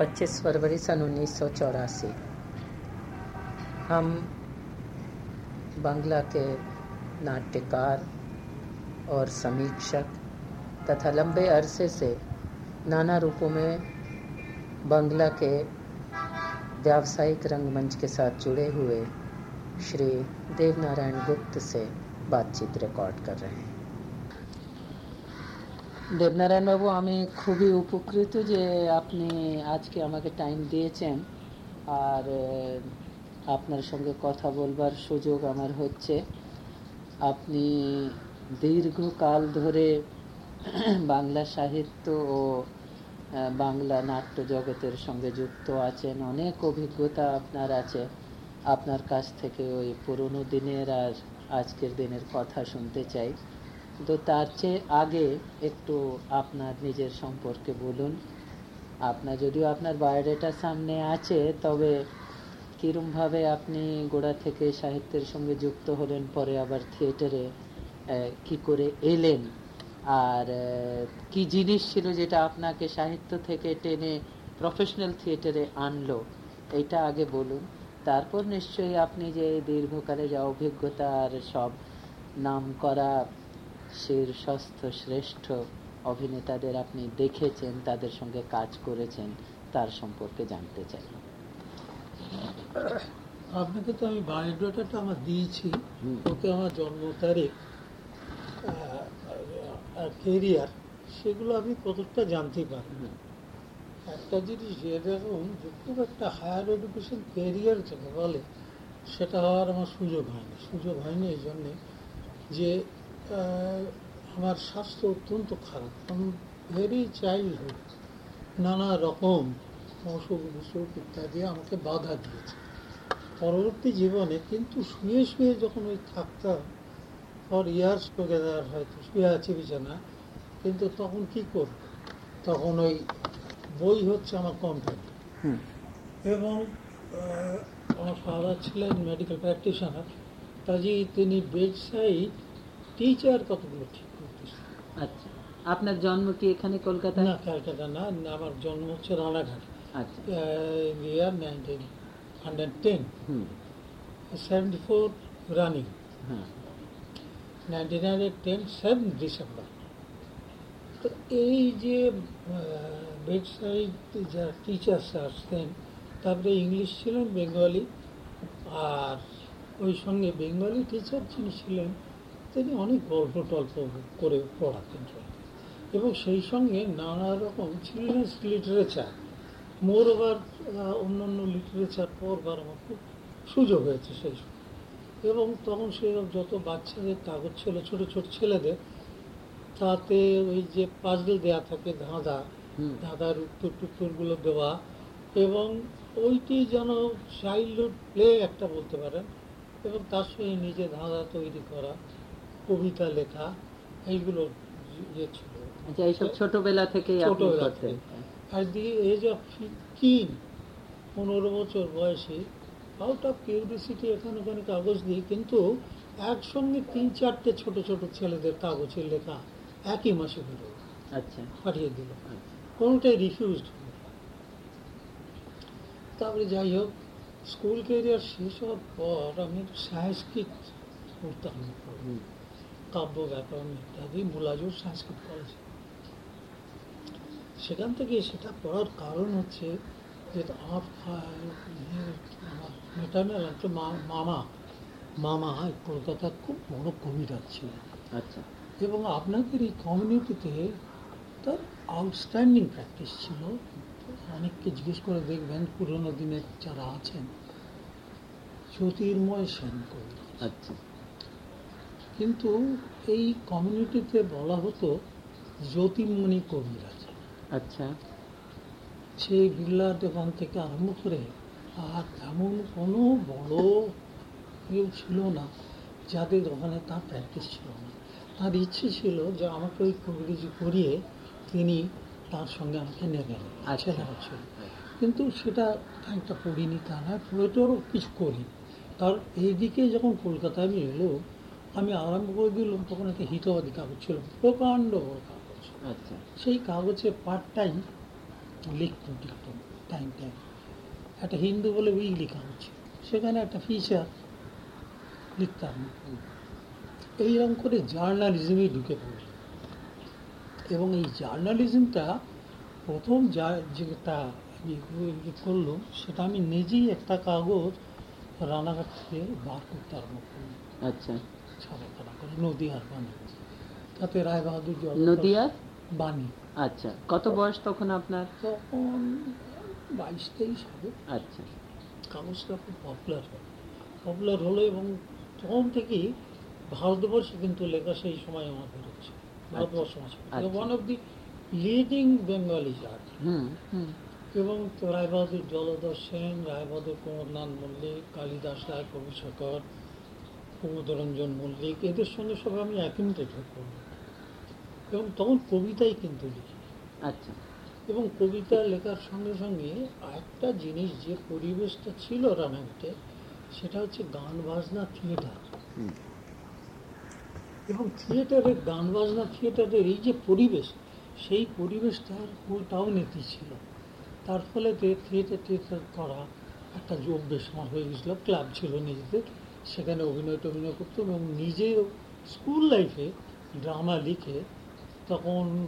25 फरवरी सन उन्नीस सौ चौरासी। हम बांग्ला के नाट्यकार और समीक्षक तथा लंबे अरसे से नाना रूपों में बांग्ला के व्यावसायिक रंगमंच के साथ जुड़े हुए श्री देवनारायण गुप्त से बातचीत रिकॉर्ड कर रहे हैं। দেবনারায়ণ বাবু, আমি খুবই উপকৃত যে আপনি আজকে আমাকে টাইম দিয়েছেন। আর আপনার সঙ্গে কথা বলবার সুযোগ আমার হচ্ছে। আপনি দীর্ঘকাল ধরে বাংলা সাহিত্য ও বাংলা নাট্য জগতের সঙ্গে যুক্ত আছেন। অনেক অভিজ্ঞতা আপনার আছে। আপনার কাছ থেকে ওই পুরনো দিনের আর আজকের দিনের কথা শুনতে চাই। তো তার চেয়ে আগে একটু আপনার নিজের সম্পর্কে বলুন। আপনার যদিও আপনার বায়োডেটা সামনে আছে, তবে কীরমভাবে আপনি গোড়া থেকে সাহিত্যের সঙ্গে যুক্ত হলেন, পরে আবার থিয়েটারে কি করে এলেন? আর কি জিনিস ছিল যেটা আপনাকে সাহিত্য থেকে টেনে প্রফেশনাল থিয়েটারে আনলো? এটা আগে বলুন। তারপর নিশ্চয়ই আপনি যে দীর্ঘকালে যা অভিজ্ঞতা আর সব নাম করা শীর্ষস্থ শ্রেষ্ঠ অভিনেতাদের আপনি দেখেছেন তাদের সঙ্গে কাজ করেছেন তার সম্পর্কে জানতে চাই। আপনাকে তো আমি বায়োডাটাটা আমার দিয়েছি। ওতে আমার জন্ম তারিখ কেরিয়ার সেগুলো আমি কতটা জানতে পারি একটা জিনিস এরকম যে খুব একটা হায়ার এডুকেশন কেরিয়ার যাকে বলে সেটা হওয়ার আমার সুযোগ হয়নি। সুযোগ হয়নি এই জন্যে যে আমার স্বাস্থ্য অত্যন্ত খারাপ। আমি ভেরি চাইল্ডহুড নানা রকম অসুখ বিসুখ ইত্যাদি আমাকে বাধা দিয়েছে। পরবর্তী জীবনে কিন্তু শুয়ে শুয়ে যখন ওই থাকতাম ফর ইয়ার্স টুগেদার হয়তো শুয়ে আছি বিছানা কিন্তু তখন কি করব? তখন ওই বই হচ্ছে আমার কম্পানি এবং আমার ফাদার ছিলেন মেডিকেল প্র্যাকটিশনার কাজেই তিনি বেড সাইড টিচার কতগুলো ঠিক করতেছেন আচ্ছা। আপনার জন্ম কি এখানে কলকাতা না ক্যালকাটা না আমার জন্ম হচ্ছে রানাঘাট। আচ্ছা। Year nineteen hundred ten seventy four running হ্যাঁ nineteen hundred ten seven December তো এই যে টিচার্স আসতেন তারপরে ইংলিশ ছিলেন বেঙ্গলি আর ওই সঙ্গে বেঙ্গলি টিচার যিনি ছিলেন তিনি অনেক গল্প টল্প করে পড়াতেন এবং সেই সঙ্গে নানা রকম চিলড্রেন্স লিটারেচার মোর ওভার অন্য অন্য লিটারেচার পড়বার আমার খুব সুযোগ হয়েছে সেই সময়। এবং তখন সেরকম যত বাচ্চাদের কাগজ ছিল ছোট ছোট ছেলেদের তাতে ওই যে পাজল দেয়া থাকে ধাঁধা ধাঁধার উত্তর টুত্তরগুলো দেওয়া এবং ওইটি যেন চাইল্ডহুড প্লে একটা বলতে পারেন। এবং তার সঙ্গে নিজে ধাঁধা তৈরি করা। কবিতা লেখা এইগুলো ইয়ে ছিল। আচ্ছা এইসব ছোটবেলা থেকে ছোটবেলা থেকে আর দি এজ অফ ফিফটিন পনেরো বছর বয়সে আউট অফ কিউরিসিটি এখানে ওখানে কাগজ দিই কিন্তু একসঙ্গে তিন চারটে ছোট ছোট ছেলেদের কাগজের লেখা একই মাসে আচ্ছা। পাঠিয়ে দিল। কোনোটাই রিফিউজড তারপরে যাই হোক স্কুল ক্যারিয়ার শেষ হওয়ার পর আমি সংস্কৃত পড়তাম কাব্য ব্যাকরণ ইত্যাদি মুলাজুর সংস্কৃত কলেজ সেখান থেকে সেটা পড়ার কারণ হচ্ছে যে আমার মেটার্নাল একটা মামা মামা কলকাতার খুব বড় কবিরাজ ছিল আচ্ছা। এবং আপনাদের এই কমিউনিটিতে তার আউটস্ট্যান্ডিং প্র্যাকটিস ছিল। অনেককে জিজ্ঞেস করে দেখবেন পুরোনো দিনের যারা আছেন জ্যোতির্ময় সেন কবি আচ্ছা। কিন্তু এই কমিউনিটিতে বলা হতো জ্যোতির্মণি কবিরাজ। আচ্ছা। সেই বিড়লা দোকান থেকে আরম্ভ করে আর এমন কোনো বড় কেউ ছিল না যাদের ওখানে তার প্র্যাকটিস ছিল না। তার ইচ্ছে ছিল যে আমাকে ওই কবিরাজি করিয়ে তিনি তার সঙ্গে আমাকে নেবেন আচ্ছা। ছিল কিন্তু সেটা একটা পড়িনি তা নয় পুরোটারও কিছু করি তার এইদিকে যখন কলকাতায় আমি এলো আমি আরম্ভ করে দিলাম তখন একটা হিতবাদী কাগজ ছিল প্রকাণ্ড বড় কাগজ। আচ্ছা। সেই কাগজে পার্ট টাইম লিখতাম লিখতাম টাইম টাইম একটা হিন্দু বলে উইকলি হচ্ছে সেখানে একটা ফিচার লিখতাম। এইরকম করে জার্নালিজমে ঢুকে পড়ল। এবং এই জার্নালিজমটা প্রথম যা যেটা আমি ইয়ে করল সেটা আমি নিজেই একটা কাগজ রানাঘাট থেকে বার করতে আরম্ভ করলাম। আচ্ছা। ছাপাখানা করে নদীয়ার বাণী তাতে রায় নদিয়ার বাণী। আচ্ছা কত বয়স তখন আপনার? তখন বাইশ তেইশ হবে। আচ্ছা। কাগজটা খুব পপুলার পপুলার হলো এবং তখন থেকেই ভারতবর্ষে কিন্তু লেখা সেই সময় আমার বেরোচ্ছে ভারতবর্ষ মাস। One of the leading Bengali journal hmm hmm. এবং রায়বাহাদুর জলধর সেন রায়বাহাদুর কুমার কুমরনাথ মল্লিক কালিদাস রায় কবি শেখর কুমুদরঞ্জন মল্লিক এদের সঙ্গে সব আমি অ্যাকিমটেড হয়ে এবং তখন কবিতাই কিন্তু লিখি। আচ্ছা। এবং কবিতা লেখার সঙ্গে সঙ্গে একটা জিনিস যে পরিবেশটা ছিল রানাঘাটে সেটা হচ্ছে গান বাজনা থিয়েটার। এবং থিয়েটারের গান বাজনা থিয়েটারের এই যে পরিবেশ সেই পরিবেশটার ওটাও নীতি ছিল। তার ফলে থিয়েটার থিয়েটার করা একটা যোগ বেশ আমার হয়ে গেছিল। ক্লাব ছিল নিজেদের। সেখানে অভিনয় টভিনয় করতাম এবং নিজেও স্কুল লাইফে ড্রামা লিখে তখন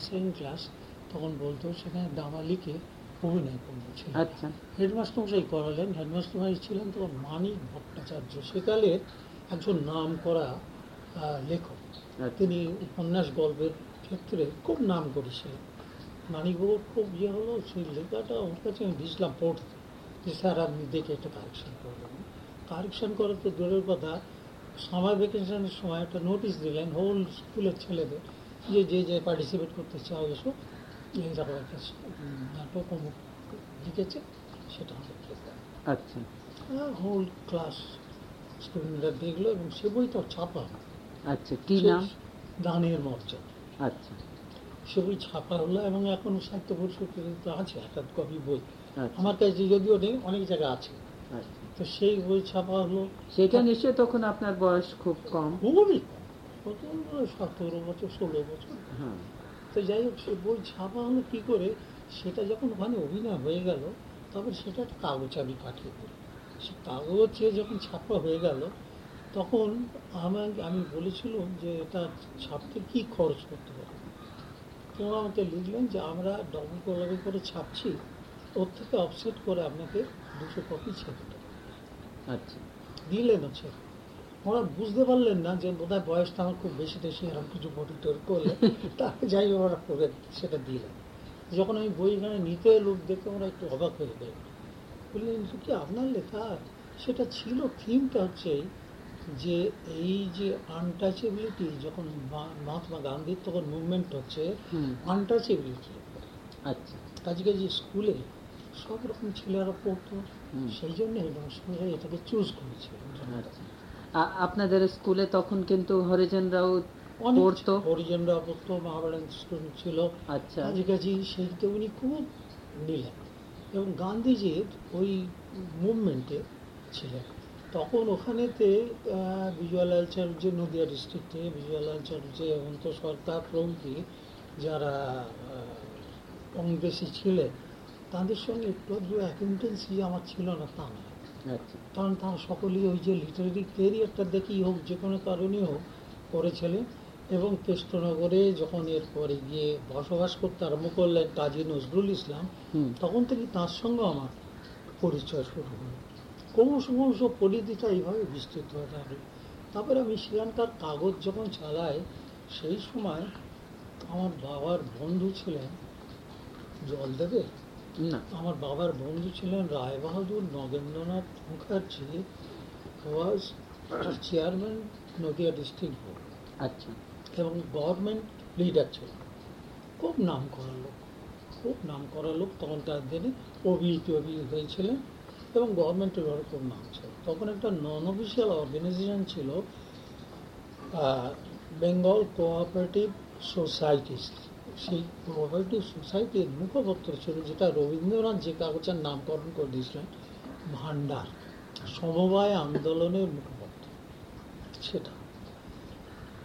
সেকেন্ড ক্লাস তখন বলতো সেখানে ড্রামা লিখে অভিনয় করব। আচ্ছা। হেডমাস্টার মশাই করালেন হেডমাস্টার মশাই ছিলেন তখন মানিক ভট্টাচার্য। সেকালের একজন নাম করা লেখক। আচ্ছা। তিনি উপন্যাস গল্পের ক্ষেত্রে খুব নাম করেছিলেন। মানিকবাবুর খুব ইয়ে হলো সেই লেখাটা ওর কাছে আমি দিয়েছিলাম পড়তে। যে স্যার আপনি দেখে একটা কারেকশন কারেকশন করা তো দূরের কথা সামার ভ্যাকেশনের সময় একটা নোটিশ দিলেন হোল স্কুলের ছেলেদের যে যে যে পার্টিসিপেট করতে চাও এসো এইরকম একটা নাটক অমুক লিখেছে সেটা আচ্ছা। হোল ক্লাস স্টুডেন্টরা দেখল এবং সে বইটা ছাপা। আচ্ছা কি নাম? দানের মর্যাদা আচ্ছা। সে বই ছাপা হলো এবং এখন সাহিত্য পরিষদ আছে একটা কপি বই। আচ্ছা। আমার কাছে যদিও নেই অনেক জায়গায় আছে। আচ্ছা। তো সেই বই ছাপা হলো। সেটা নিশ্চয়ই তখন আপনার বয়স খুব কম। খুবই কম। সতেরো বছর ষোলো বছর। হ্যাঁ। তো যাই হোক সে বই ছাপা হলো কী করে সেটা যখন ওখানে অভিনয় হয়ে গেল তবে সেটা একটা কাগজ আমি পাঠিয়ে দিই সে কাগজে যখন ছাপা হয়ে গেল তখন আমাকে আমি বলেছিলাম যে এটা ছাপতে কি খরচ করতে পারব কেউ আমাকে লিখলেন যে আমরা ডবল কলাবি করে ছাপছি ওর থেকে অফসেট করে আপনাকে দুশো কপি দেবো। আচ্ছা। দিলেন হচ্ছে। ওরা বুঝতে পারলেন না যে বোধহয় বয়সটা আমার খুব বেশি বেশি এরকম কিছু বডি টরি করলে তাকে যাই ওরা করে সেটা দিলেন। যখন আমি বইখানে নিতে লোক দেখে ওরা একটু অবাক হয়ে গেল। বললেন কি আপনার লেখা? সেটা ছিল থিমটা হচ্ছে যে এই যে আনটাচেবিলিটি যখন মহাত্মা গান্ধীর তখন মুভমেন্ট হচ্ছে আনটাচেবিলিটি আচ্ছা। আজকে যে স্কুলে সব রকম ছেলেরা পড়তো। সেই জন্য হেডমাস্টাররা এটাকে চুজ করেছে। আচ্ছা। আপনাদের স্কুলে তখন কিন্তু হরিজনরাও পড়তো? হরিজনরা পড়তো মহাভারত স্টুডেন্ট ছিল। আচ্ছা। কাছাকাছি সেইটা উনি খুব নিলেন। এবং গান্ধীজির ওই মুভমেন্টে ছিলেন। তখন ওখানেতে বিজয়লাল চ্যাটার্জি নদিয়া ডিস্ট্রিক্টে বিজয়লাল চ্যাটার্জি হেমন্ত সরকার প্রভৃতি যারা কংগ্রেসি ছিলেন তাদের সঙ্গে একটু আধটু আমার ছিল না তা না আচ্ছা। কারণ তারা সকলেই ওই যে লিটারেরি ক্যারিয়ারটা দেখি হোক যে কোনো কারণেই হোক করেছিলেন এবং কৃষ্ণনগরে যখন এরপরে গিয়ে বসবাস করতে আরম্ভ করলেন কাজী নজরুল ইসলাম তখন থেকে তার সঙ্গে আমার পরিচয় শুরু হলো। ক্রমশ ক্রমশ পরিধিটা এইভাবে বিস্তৃত হয়ে থাকল তারপরে আমি সেখানকার কাগজ যখন চালাই সেই সময় আমার বাবার বন্ধু ছিলেন জল দেবে না। আমার বাবার বন্ধু ছিলেন Raibahadur Nagendranath Mukherjee was chairman Nadia district board আচ্ছা। এবং গভর্নমেন্ট লিডার ছিল খুব নাম করা লোক খুব নাম করা লোক তখনকার দিনে ওবি টবি হয়েছিলেন এবং গভর্নমেন্টের ঘরে খুব নাম ছিল। তখন একটা নন অফিসিয়াল অর্গানাইজেশন ছিল বেঙ্গল কোঅপারেটিভ সোসাইটিস সেই কোঅপারেটিভ সোসাইটির মুখপত্র ছিল যেটা রবীন্দ্রনাথ যে কাগজের নামকরণ করে দিয়েছিলেন ভান্ডার, সমবায় আন্দোলনের মুখপত্র। সেটা।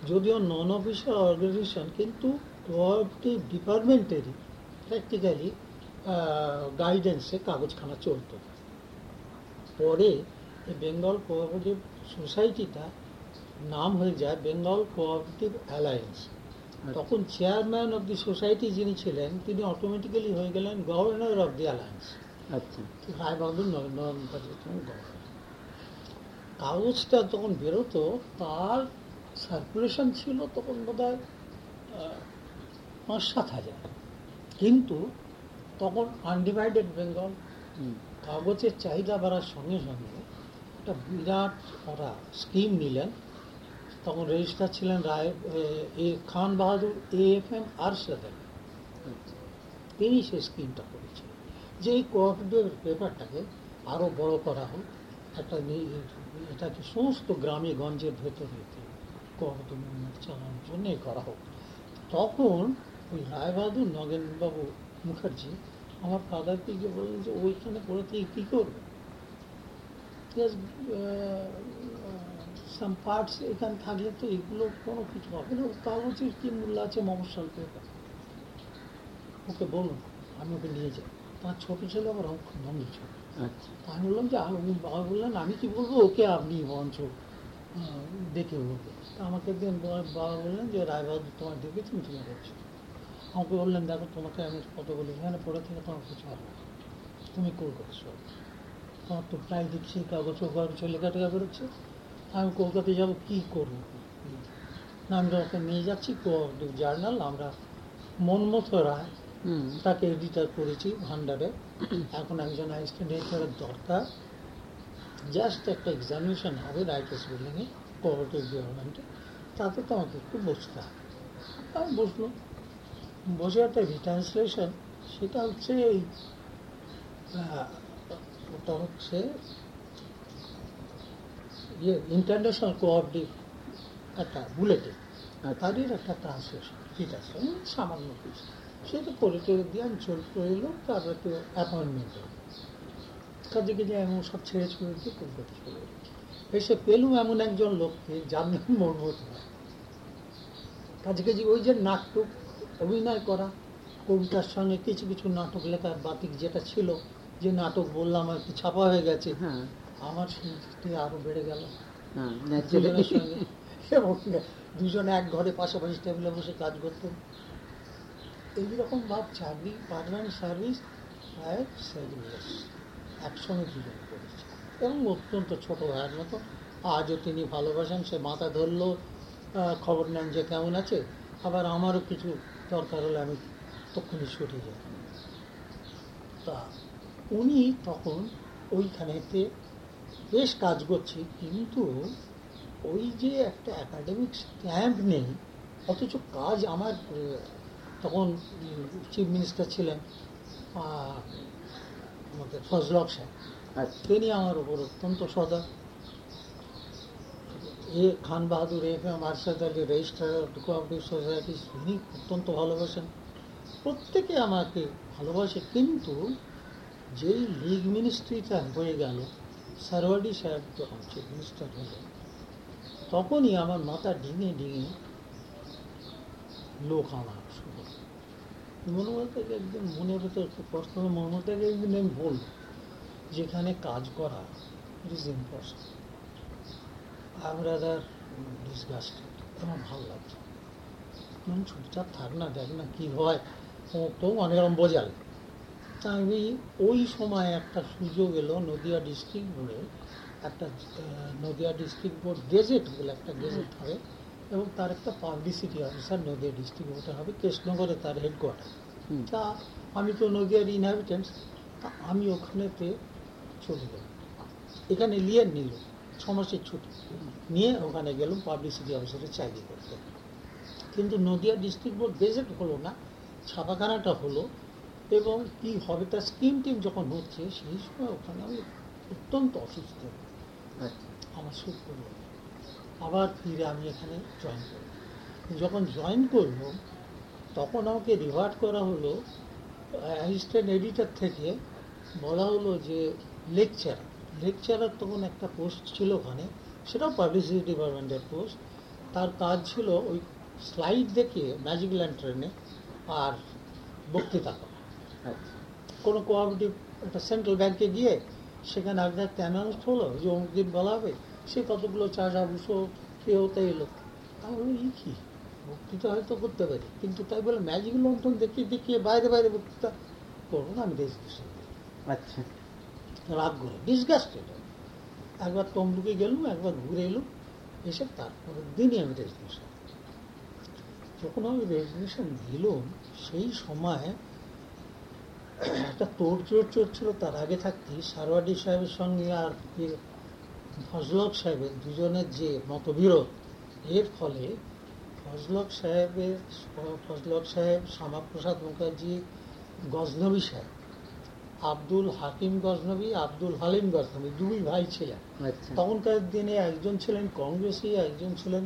যদিও নন অফিসিয়াল অর্গানাইজেশন কিন্তু কোঅপারেটিভ ডিপার্টমেন্টেরই প্র্যাকটিক্যালি গাইডেন্সে কাগজখানা চলতো। পরে বেঙ্গল কোঅপারেটিভ সোসাইটিটা নাম হয়ে যায় বেঙ্গল কোঅপারেটিভ অ্যালায়েন্স তখন চেয়ারম্যান অব দি সোসাইটি যিনি ছিলেন তিনি অটোমেটিক্যালি হয়ে গেলেন গভর্নর অব দি অ্যালায়েন্স আচ্ছা। রায় বাহাদুর নরেন্দ্র গভর্নর কাগজটা যখন বেরোতো তার সার্কুলেশন ছিল তখন বোধ হয় পাঁচ সাত হাজার। কিন্তু তখন আনডিভাইডেড বেঙ্গল কাগজের চাহিদা বাড়ার সঙ্গে সঙ্গে একটা বিরাট ওরা স্কিম নিলেন তখন রেজিস্টার ছিলেন রায়, এ- Khan Bahadur A F M আরশাদের। তিনি সেই স্কিমটা করেছিলেন। যে এই কোঅপারেটিভ পেপারটাকে আরও বড় করা হোক, একটা এটাকে সমস্ত গ্রামে গঞ্জের ভেতরে কোঅপারেটিভ চালানোর জন্য করা হোক। তখন ওই রায়বাহাদুর নগেনবাবু মুখার্জি আমার ফাদারকে গিয়ে বললেন যে, ওইখানে পড়ে থেকে কী করবে? সাম পার্টস এখানে থাকলে তো এগুলো কোনো কিছু হবে না। তার কাগজের কি মূল্য আছে পেপার ওকে বলুন আমি ওকে নিয়ে যাই। তার ছোট ছেলে আমার খুব বন্ধু ছিল। আমি বললাম যে আমি বাবা বললেন আমি কি বলব? ওকে আপনি আহ, দেখে বলব তা আমাকে একদিন বাবা বললেন যে রায়বাহাদুর তোমার দেখে তুমি তুমি করছ আমাকে বললেন দেখো তোমাকে আমি কত বলি এখানে পড়ে থেকে তোমার কিছু হবে না। তুমি কলকাতা শহর তোমার তো প্রায় দেখছি কাগজ কাগজ লেখাটেখা বেরোচ্ছে। আমি কলকাতায় যাব কী করব? না আমি ওকে নিয়ে যাচ্ছি জার্নাল আমরা মনমত রায় তাকে এডিটার করেছি ভান্ডারে। এখন একজন অ্যাসিস্ট্যান্ট এডিটারের দরকার। জাস্ট একটা এক্সামিনেশন হবে রাইটার্স বিল্ডিংয়ে কোঅপারেটিভ গভর্নমেন্টে তাতে তো আমাকে একটু বসতে হবে। আমি বসল। বসে একটা রিট্রান্সলেশন সেটা হচ্ছে এই আহ, ওটা হচ্ছে ইয়ে ইন্টারন্যাশনাল কোঅপারেটিভ একটা বুলেটিন তারই একটা ট্রান্সলেশন ঠিক আছে? সামান্য কিছু। সেটা করে টেরে দিয়ে আমি চলতে এলো, তারপর একটু অ্যাপয়েন্টমেন্ট হলো। কাজে কাজে এমন সব ছেড়ে ছুড়ে দিয়ে কলকাতা চলে এসে পেলুম এমন একজন লোককে, যার নাম মর্মত কাজে কাজে ওই যে নাটক, অভিনয় করা, কবিতার সঙ্গে কিছু কিছু নাটক লেখার বাতিক যেটা ছিল, যে নাটক বললাম আর কি, ছাপা হয়ে গেছে। হ্যাঁ। আমার শুনতে আরও বেড়ে গেল। হ্যাঁ দুজনের সঙ্গে। এবং দুজনে এক ঘরে পাশাপাশি টেবিলে বসে কাজ করতেন। এইরকম ভাব চাকরি পার্মানেন্ট সার্ভিস প্রায় সেভেন ইয়ার্স একসঙ্গে দুজন করেছে। এবং অত্যন্ত ছোট ভাইয়ের মতো। আজও তিনি ভালোবাসেন সে মাথা ধরলো খবর নেন যে কেমন আছে। আবার আমারও কিছু দরকার হলে আমি তখনই ছুটে যাই। তা উনি তখন ওইখানেতে বেশ কাজ করছি কিন্তু ওই যে একটা একাডেমিক স্ট্যাম্প নেই অথচ কাজ আমার তখন চিফ মিনিস্টার ছিলেন আমাদের ফজলক সাহেব। আচ্ছা। তিনি আমার উপর অত্যন্ত সদা A Khan Bahadur F M Arshad Ali registrar cooperative society তিনি অত্যন্ত ভালোবাসেন। প্রত্যেকে আমাকে ভালোবাসে কিন্তু যেই লিগ মিনিস্ট্রিটা হয়ে গেল সারওয়ার্ডি সাহেব যখন চিফ মিনিস্টার হলেন। তখনই আমার মাথা ডিঙে ডিঙে লোক আনা শুরু। মনে একদিন মনের ভেতর একটু কষ্ট হলো মনে একদিন আমি বলব, যেখানে কাজ করা it is impossible I rather disgusted আমার ভালো লাগছে। চুপচাপ থাক না, দেখ না কী হয়। তো অনেক রকম বোঝাল। তা আমি ওই সময় একটা সুযোগ এলো নদিয়া ডিস্ট্রিক্ট বোর্ডে একটা নদিয়া ডিস্ট্রিক্ট বোর্ড গেজেট বলে একটা গেজেট হবে এবং তার একটা পাবলিসিটি অফিসার নদিয়া ডিস্ট্রিক্ট বোর্ডে হবে কৃষ্ণগড়ে তার হেডকোয়ার্টার তা আমি তো নদিয়ার ইনহাবিটেন্টস তা আমি ওখানেতে চলে গেলাম। এখানে নিয়ে নিল ছ মাসের ছুটি। নিয়ে ওখানে গেলাম পাবলিসিটি অফিসারে চাকরি করতে। কিন্তু নদিয়া ডিস্ট্রিক্ট বোর্ড গেজেট হলো না ছাপাখানাটা হলো এবং কি হবে তার স্কিম টিম যখন হচ্ছে সেই সময় ওখানে আমি অত্যন্ত অসুস্থ। আচ্ছা। আমার সুখ করল আবার ফিরে আমি এখানে জয়েন করি যখন জয়েন করল তখন আমাকে রিভার্ট করা হলো অ্যাসিস্ট্যান্ট এডিটর থেকে বলা হলো যে লেকচার লেকচারার তখন একটা পোস্ট ছিল ওখানে সেটাও পাবলিসিটি ডিপার্টমেন্টের পোস্ট তার কাজ ছিল ওই স্লাইড দেখে ম্যাজিক ল্যান্ড ট্রেনে আর বক্তৃতা করা। কোনো কোঅপারেটিভ একটা সেন্ট্রাল ব্যাংকে গিয়ে সেখানে আগে একটা অ্যানাউন্স হলো যে অমুক দিন বলা হবে সে কতগুলো চাষা বুসো কে হতে এলো? তাহলে ই কি? বক্তৃতা হয়তো করতে পারি। কিন্তু তাই বলে ম্যাজিক লন্ঠন দেখিয়ে দেখিয়ে বাইরে বাইরে বক্তৃতা করব না আমি রেজিস্ট্রেশন আচ্ছা। রাগ করে ডিসগাস্টেড একবার তমলুকে গেলুম একবার ঘুরে এলুম এসে তারপরের দিনই আমি রেজিস্ট্রেশন যখন আমি রেজিস্ট্রেশন দিলুম সেই সময় একটা তোড় জোর চলছিল তার আগে থাকতেই সারওয়াডি সাহেবের সঙ্গে আর ফজলক সাহেবের দুজনের যে মতবিরোধ এর ফলে ফজলক সাহেবের ফজলক সাহেব শ্যামাপ্রসাদ মুখার্জি গজনবী সাহেব আব্দুল হাকিম গজনবী আব্দুল হালিম গজনবী দুই ভাই ছিলেন। আচ্ছা। তখনকার দিনে একজন ছিলেন কংগ্রেসি একজন ছিলেন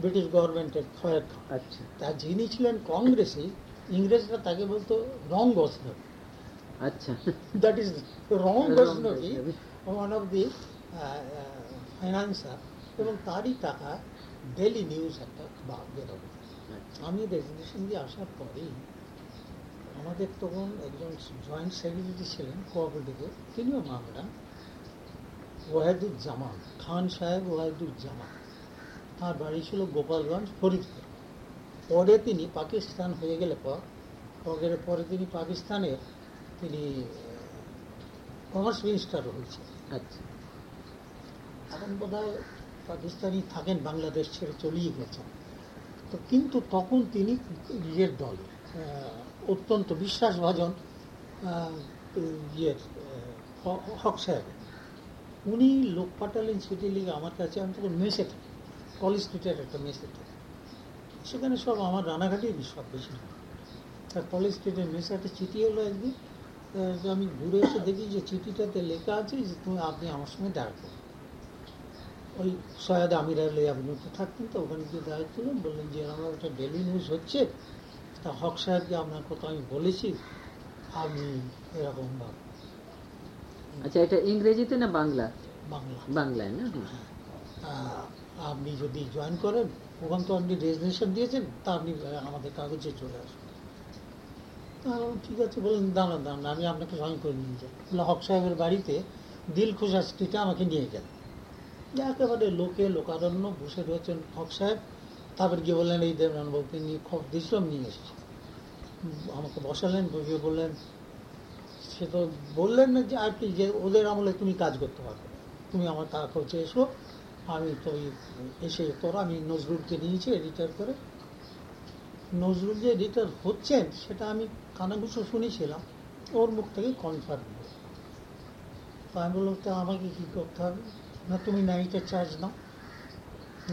ব্রিটিশ গভর্নমেন্টের খয়ের আচ্ছা। তা যিনি ছিলেন কংগ্রেসি ইংরেজরা তাকে বলতো রং গজনবী। আচ্ছা। That is wrong Wrong Ghaznavi Ghaznavi। One of the financier এবং তারই টাকা ডেলি নিউজ একটা বেরোবে আচ্ছা। আমি রেজিগনেশন দিয়ে আসার পরেই আমাদের তখন একজন জয়েন্ট সেক্রেটারি ছিলেন কোঅপারেটিভে তিনিও মামলান ওয়াহেদুজ্জামান খান সাহেব ওয়াহেদুজ্জামান। তার বাড়ি ছিল গোপালগঞ্জ ফরিদপুর। পরে তিনি পাকিস্তান হয়ে গেলে পর পরে পরে তিনি পাকিস্তানের তিনি কমার্স মিনিস্টার হয়েছে আচ্ছা। এখন বোধ পাকিস্তানি থাকেন বাংলাদেশ ছেড়ে চলিয়ে গেছেন। তো কিন্তু তখন তিনি ইয়ের দল অত্যন্ত বিশ্বাসভাজন ইয়ের হক সাহেব। উনি লোক পাঠালেন সিটি লিগে আমার কাছে আমি তখন মেসে থাকি। কলেজ স্ট্রিটের একটা মেসে থাকি। সেখানে সব আমার রানাঘাটেই সব বেশি। তার কলেজ স্ট্রিটের মেসে একটা চিঠি হলো একদিন। আমি ঘুরে এসে দেখি যে চিঠিটাতে লেখা আছে যে তুমি আপনি আমার সঙ্গে দেখা করুন। ওই সৈয়দ আমির আলী তো থাকতেন তো ওখানে গিয়ে দেখা করলেন বললেন যে আমার একটা ডেলি নিউজ হচ্ছে। তা হক সাহেবকে আপনার কথা আমি বলেছি আপনি এরকম ভাবে আচ্ছা এটা ইংরেজিতে না বাংলা? বাংলা। বাংলায় না? আপনি যদি জয়েন করেন ওখান তো আপনি রেজিগনেশন দিয়েছেন তা আপনি আমাদের কাগজে চলে বললাম, ঠিক আছে বললেন দাঁড়ান দাঁড়ান, আমি আপনাকে জয়েন করে নিয়ে যাই। হক সাহেবের বাড়িতে দিল খুশা স্ট্রিটে আমাকে নিয়ে গেলেন যে একেবারে লোকে লোকারণ্য, বসে রয়েছেন হক সাহেব। তারপর গিয়ে বললেন, এই দেবরান বাবুকে নিয়ে খবর দিয়েছিলাম, নিয়ে এসেছি। আমাকে বসালেন, বসিয়ে বললেন, সে তো বললেন না যে আর কি, যে ওদের আমলে তুমি কাজ করতে পারবে তুমি আমার টাকা খরচে এসো, আমি তো এসে তোরা, আমি নজরুলকে নিয়েছি এডিটার করে। নজরুল যে এডিটার হচ্ছেন, সেটা আমি কানাঘুষো শুনেছিলাম ওর মুখ থেকে কনফার্ম তো আমি বললাম তো আমাকে কী করতে হবে? না তুমি নাইটের চার্জ নাও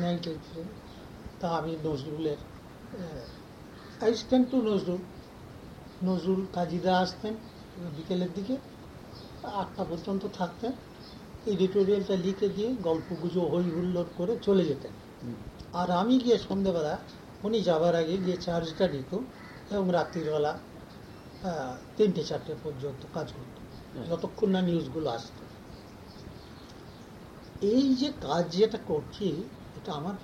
নাইটের তা আমি নজরুলের অ্যাসিস্ট্যান্ট টু নজরুল নজরুল কাজীরা আসতেন বিকেলের দিকে আটটা পর্যন্ত থাকতেন এডিটোরিয়ালটা লিখে দিয়ে গল্প গুজো হই হুল্লোড় করে চলে যেতেন। আর আমি গিয়ে সন্ধ্যেবেলা উনি যাবার আগে গিয়ে চার্জটা নিত এবং রাত্রিবেলা তিনটে চারটে পর্যন্ত কাজ করত। যতক্ষণ না নিউজগুলো আসতো। এই যে কাজ যেটা করছি এটা আমার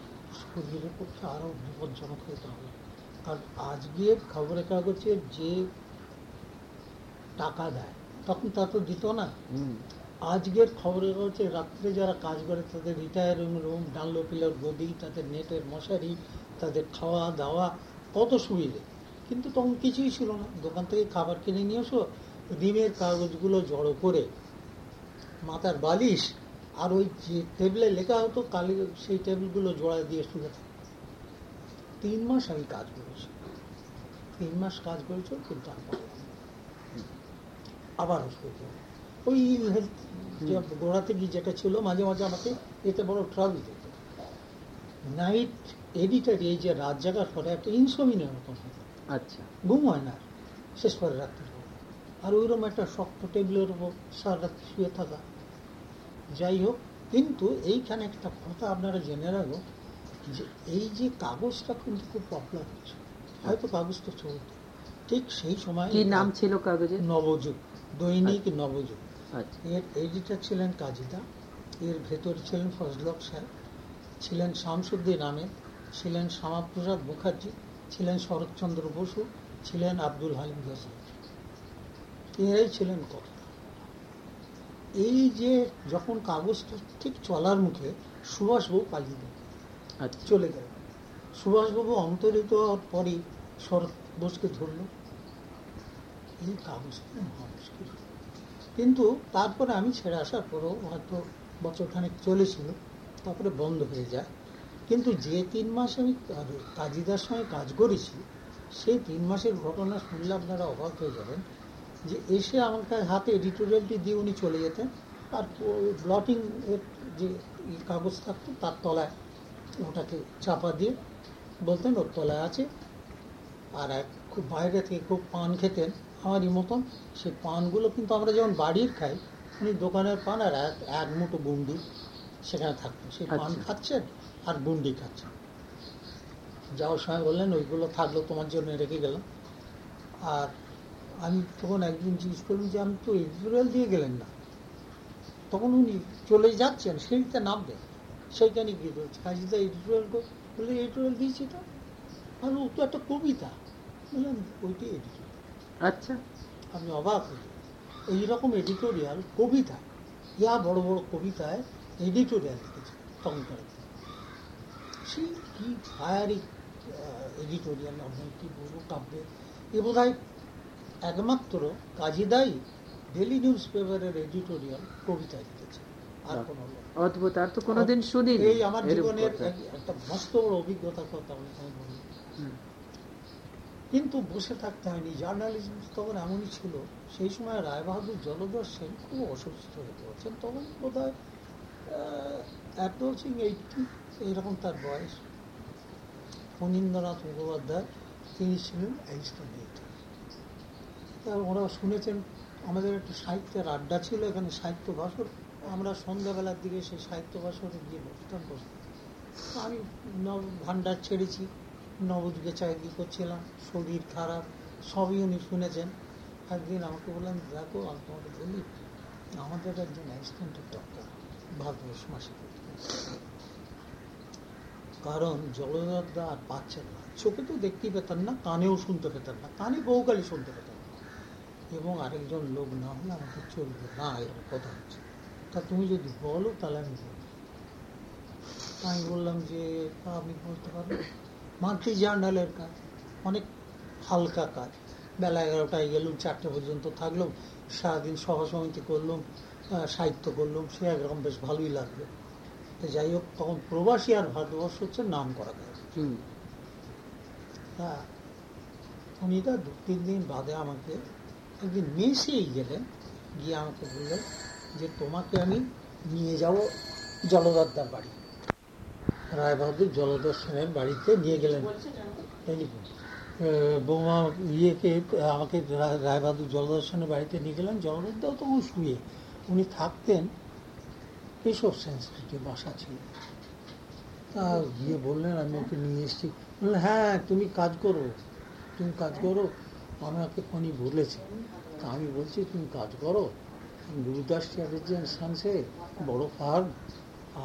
শরীরের পক্ষে আরও বিপজ্জনক হতে হবে কারণ আজকের খবরের কাগজে যে টাকা দেয় তখন তা তো দিত না। আজকের খবরের কাগজে রাত্রে যারা কাজ করে তাদের রিটায়ারিং রুম ডানলো পিলার গদি তাদের নেটের মশারি তাদের খাওয়া দাওয়া কত সুবিধে? কিন্তু তখন কিছুই ছিল না। দোকান থেকে খাবার কিনে নিয়ে এসো, ডিমের কাগজগুলো জড়ো করে, মাথার বালিশ আর ওই যে টেবিলে লেখা হতো, কালি সেই টেবিলগুলো জোড়া দিয়ে শুয়ে থাকতো তিন মাস আমি কাজ করেছি। তিন মাস কাজ করেছি, কিন্তু আবার ওই হেলথ গোড়াতে গিয়ে যেটা ছিল, মাঝে মাঝে আমাকে এতে বড় ট্রাভেল দিত নাইট এডিটার এই যে রাত জাগার পরে একটা ইনসোমিনের মতন হতো। আচ্ছা। ঘুম হয় না। শেষ করে রাত্রি আর ওইরকম একটা শক্ত টেবিলের উপর সারা রাত্রি শুয়ে থাকা। যাই হোক কিন্তু এইখানে একটা কথা আপনারা জেনে রাখো যে এই যে কাগজটা কিন্তু খুব পপুলার হচ্ছে। হয়তো কাগজটা চলতো ঠিক সেই সময় কি নাম ছিল কাগজের? নবযুগ দৈনিক নবযুগ। আচ্ছা। এর এডিটর ছিলেন কাজীদা এর ভেতরে ছিলেন ফজলক সাহেব ছিলেন শামসুদ্দিন আহমেদ ছিলেন শ্যামাপ্রসাদ মুখার্জি ছিলেন শরৎচন্দ্র বসু ছিলেন আব্দুল হালিম গজল এরাই ছিলেন কর্তা। এই যে যখন কাগজটা ঠিক চলার মুখে সুভাষবাবু পালিয়ে গেলেন আচ্ছা। চলে গেল সুভাষবাবু অন্তরিত হওয়ার পরই শরৎ বোসকে ধরল। এই কাগজটা মহা মুশকিল। কিন্তু তারপরে আমি ছেড়ে আসার পরেও হয়তো বছরখানেক চলেছিল তারপরে বন্ধ হয়ে যায়। কিন্তু যে তিন মাস আমি কাজ- কাজীদার সঙ্গে কাজ করেছি সেই তিন মাসের ঘটনা শুনলে আপনারা অবাক হয়ে যাবেন যে এসে আমাকে হাতে এডিটোরিয়ালটি দিয়ে উনি চলে যেতেন আর ব্লটিং এর যে কাগজ থাকতো তার তলায় ওটাকে চাপা দিয়ে বলতেন ওর তলায় আছে। আর এক খুব বাইরে থেকে খুব পান খেতেন আমারই মতন। সেই পানগুলো কিন্তু আমরা যেমন বাড়ির খাই উনি দোকানের পান আর এক এক মুঠো গুন্ডি সেখানে থাকতো। সেই পান আচ্ছা। খাচ্ছেন আর গুন্ডি খাচ্ছেন যাওয়ার সময় বললেন ওইগুলো থাকল তোমার জন্য রেখে গেলাম। আর আমি তখন একদিন জিজ্ঞেস করলাম যে আমি তো এডিটোরিয়াল দিয়ে গেলেন না। তখন উনি চলে যাচ্ছেন সিঁড়িতে নামবেন সেইখানে গিয়ে বলছে কাজিদা এডিটোরিয়াল বলে এডিটোরিয়াল দিয়েছি তো। আর ও তো একটা কবিতা। বললাম ওইটি এডিটোরিয়াল আচ্ছা। আমি অবাক হই এইরকম এডিটোরিয়াল কবিতা। ইয়া বড় বড় কবিতায় এডিটোরিয়াল লিখেছে তখনকার সেই কি ফায়ারি এডিটোরিয়াল আমি কি বলব কাব্যের। এ বোধ একমাত্র কাজীদাই ডেলি নিউজ পেপারের এডিটোরিয়াল কবিতা লিখেছে আর কোনো অদ্ভুত আর তো কোনোদিন শুনিনি। এই আমার জীবনের একটা মস্ত বড় অভিজ্ঞতার কথা আমি বলি। কিন্তু বসে থাকতে হয়নি। জার্নালিজম তখন এমনই ছিল সেই সময় রায়বাহাদুর জলধর সেন খুব অসুস্থ হয়ে পড়েছেন। তখন বোধ হয় অ্যাপ্রোচিং এইটটি এইরকম তার বয়স। ফণীন্দ্রনাথ মুখোপাধ্যায় তিনি ছিলেন অ্যাসিস্ট্যান্ট এডিটর তা ওরা শুনেছেন, আমাদের একটা সাহিত্যের আড্ডা ছিল, এখানে সাহিত্য ভাষণ। আমরা সন্ধ্যাবেলার দিকে সেই সাহিত্য ভাষণে গিয়ে বসতাম বসতাম আমি নব ভান্ডার ছেড়েছি নবদ্বীপে চাকরি করছিলাম, শরীর খারাপ, সবই উনি শুনেছেন। একদিন আমাকে বললেন, দেখো, আমি তোমাকে বলি, আমাদের একজন অ্যাসিস্ট্যান্টের দরকার ভারতবর্ষ মাসে কারণ জলদা আর পাচ্ছেন না। চোখে তো দেখতেই পেতেন না, কানেও শুনতে পেতেন না। কানে বহুকালই শুনতে পেতেন এবং আরেকজন লোক না হলে আমাকে চলবে না, এরকম কথা হচ্ছে। তা তুমি যদি বলো, তাহলে আমি বলব। আমি বললাম যে আপনি বলতে পারবেন মান্থলি জার্নালের কাজ, অনেক হালকা কাজ। বেলা এগারোটায় গেলুম, চারটে পর্যন্ত থাকলাম, সারাদিন সভা সমিতি করলাম। সাহিত্য করলাম সে একরকম বেশ ভালোই লাগল। তো যাই হোক তখন প্রবাসী আর ভারতবর্ষ হচ্ছে নাম করা হুম। হ্যাঁ উনি তা দু তিন দিন বাদে আমাকে একদিন মেসেই গেলেন গিয়ে আমাকে বললেন যে তোমাকে আমি নিয়ে যাব জলদরদার বাড়ি। রায়বাহাদুর জলধর সেনের বাড়িতে নিয়ে গেলেন। টেলিফোন বৌমা ইয়েকে আমাকে রায়বাহাদুর জলধর সেনের বাড়িতে নিয়ে গেলেন। জলধরদাও তখন শুয়ে। থাকতেন কেশব সেন স্ট্রিটে বাসা ছিল। তা গিয়ে বললেন, আমি ওকে নিয়ে এসেছি। বললেন হ্যাঁ তুমি কাজ করো, তুমি কাজ করো, আমাকে ফোনই বলেছে। তা আমি বলছি, তুমি কাজ করো, গুরুদাস চ্যাটার্জি সানসে বড় ফার্ম,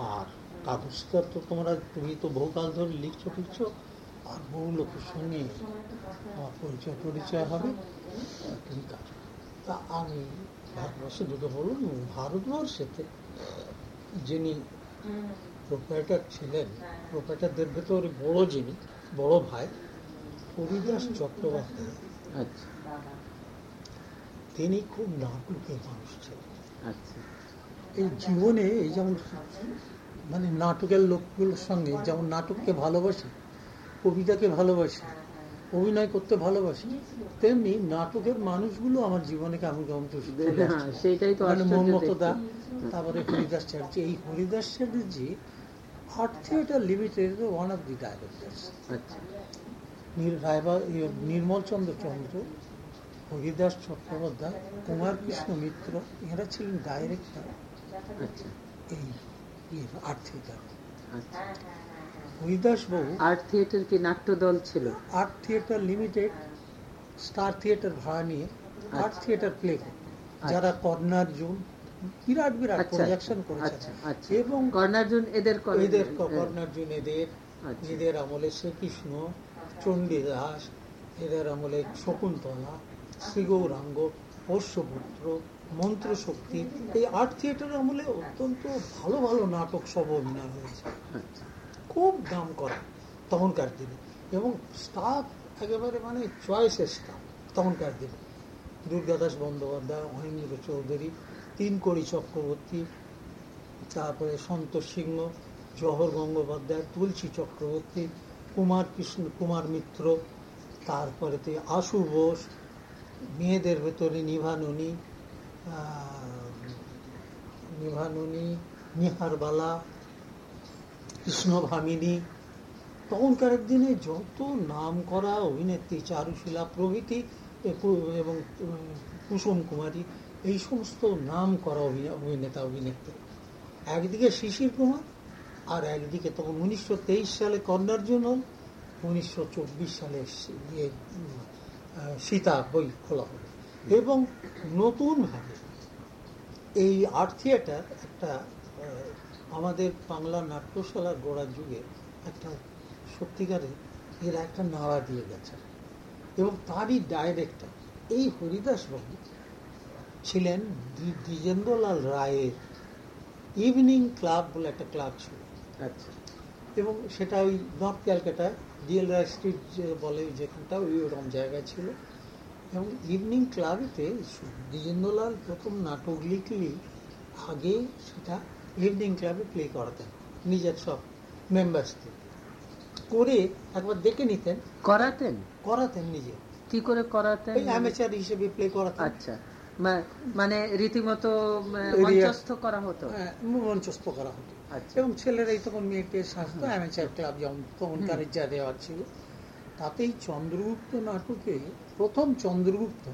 আর কাগজটা তো তোমরা, তুমি তো বহুকাল ধরে লিখছো টিখছো আর বহু লোকের সঙ্গে আমার পরিচয় পরিচয় হবে, তুমি কাজ তা আমি ভারতবর্ষে দুটো বলুন ভারতবর্ষেতে যিনি প্রোপারেটার ছিলেন প্রোপারেটারদের ভেতরে বড় যিনি বড় ভাই হরিদাস চট্টোপাধ্যায়। আচ্ছা। তিনি খুব নাটকের মানুষ ছিলেন। আচ্ছা। এই জীবনে এই যেমন মানে নাটকের লোকগুলোর সঙ্গে যেমন নাটককে ভালোবাসে কবিতাকে ভালোবাসি অভিনয় করতে ভালোবাসি তেমনি নাটকের মানুষগুলো আমার জীবনে কেমন কেমন হ্যাঁ, তো মানে। তারপরে হরিদাস চ্যাটার্জি। এই Haridas Chatterjee Art Theatre Limited one of the directors আচ্ছা। রায়বা ইয়ে, চন্দ্র হরিদাস চট্টোপাধ্যায় কুমার কৃষ্ণ মিত্র এরা ছিলেন ডাইরেক্টর আচ্ছা। এই আর্ট থিয়েটার আচ্ছা হরিদাস বাবু আর্ট থিয়েটার কি নাট্য দল ছিল Art Theatre Limited Star Theatre ভাড়া নিয়ে আর্ট। থিয়েটার প্লে যারা কর্নার জোন বিরাট বিরাট প্রজেকশন আচ্ছা, আচ্ছা, আচ্ছা। এবং কর্নার জুন এদের এদের হ্যাঁ, কর্নার জোন এদের। এদের আমলে শ্রীকৃষ্ণ চণ্ডীদাস এদের আমলে শকুন্তলা শ্রী গৌরাঙ্গ পোষ্যপুত্র মন্ত্রশক্তি। এই আর্ট থিয়েটার আমলে অত্যন্ত ভালো ভালো নাটক সব অভিনয় হয়েছে। খুব দাম করা তখনকার দিনে। এবং স্টাফ একেবারে মানে চয়েসের স্টাফ তখনকার দিনে। দুর্গাদাস বন্দ্যোপাধ্যায়, মহেন্দ্র চৌধুরী তিনকড়ি চক্রবর্তী, তারপরে সন্তোষ সিংহ, জহর গঙ্গোপাধ্যায়, তুলসী চক্রবর্তী, কুমার কৃষ্ণ, কুমার মিত্র, তারপরে তে আশু বোস, মেয়েদের ভেতরে নিভানুনি নিভানুনি নিহারবালা কৃষ্ণভামিনী তখনকার দিনে যত নাম করা অভিনেত্রী চারুশীলা প্রভৃতি এবং কুসুম কুমারী এই সমস্ত নাম করা অভিনেতা অভিনেত্রী। একদিকে শিশির কুমার আর একদিকে তখন উনিশশো তেইশ সালে কর্ণার্জুন হল। উনিশশো চব্বিশ সালে ইয়ে, সীতা বই খোলা হবে। এবং নতুনভাবে এই আর্ট থিয়েটার একটা আমাদের বাংলা নাট্যশালার গোড়ার যুগে একটা সত্যিকারের এরা একটা নাড়া দিয়ে গেছে। এবং তারই ডাইরেক্টর এই হরিদাসবাবু ছিলেন দ্বিজেন্দ্রলাল রায়ের ইভিনিং ক্লাব বলে একটা ক্লাব ছিল। আচ্ছা। এবং সেটা ওই নর্থ ক্যালকাটায় ডিএল রায় স্ট্রিট যে বলে যেখানটা ওই ওরকম জায়গায় ছিল। এবং ইভিনিং ক্লাবেতে দ্বিজেন্দ্রলাল প্রথম নাটক লিখলি আগে সেটা ইভিনিং ক্লাবে প্লে করাতেন নিজের সব মেম্বার্সকে করে একবার দেখে নিতেন। করাতেন? করাতেন নিজে। কি করে করাতেন? অ্যামেচার হিসেবে প্লে করাতেন। আচ্ছা। মানে রীতিমতো মঞ্চস্থ করা হতো? হ্যাঁ, মঞ্চস্থ করা হতো। আচ্ছা। এবং ছেলেরাই তখন মেয়েকে শাস্তো অ্যামেচার ক্লাব যেমন তখনকার যা দেওয়া ছিল তাতেই চন্দ্রগুপ্ত নাটকে প্রথম চন্দ্রগুপ্ত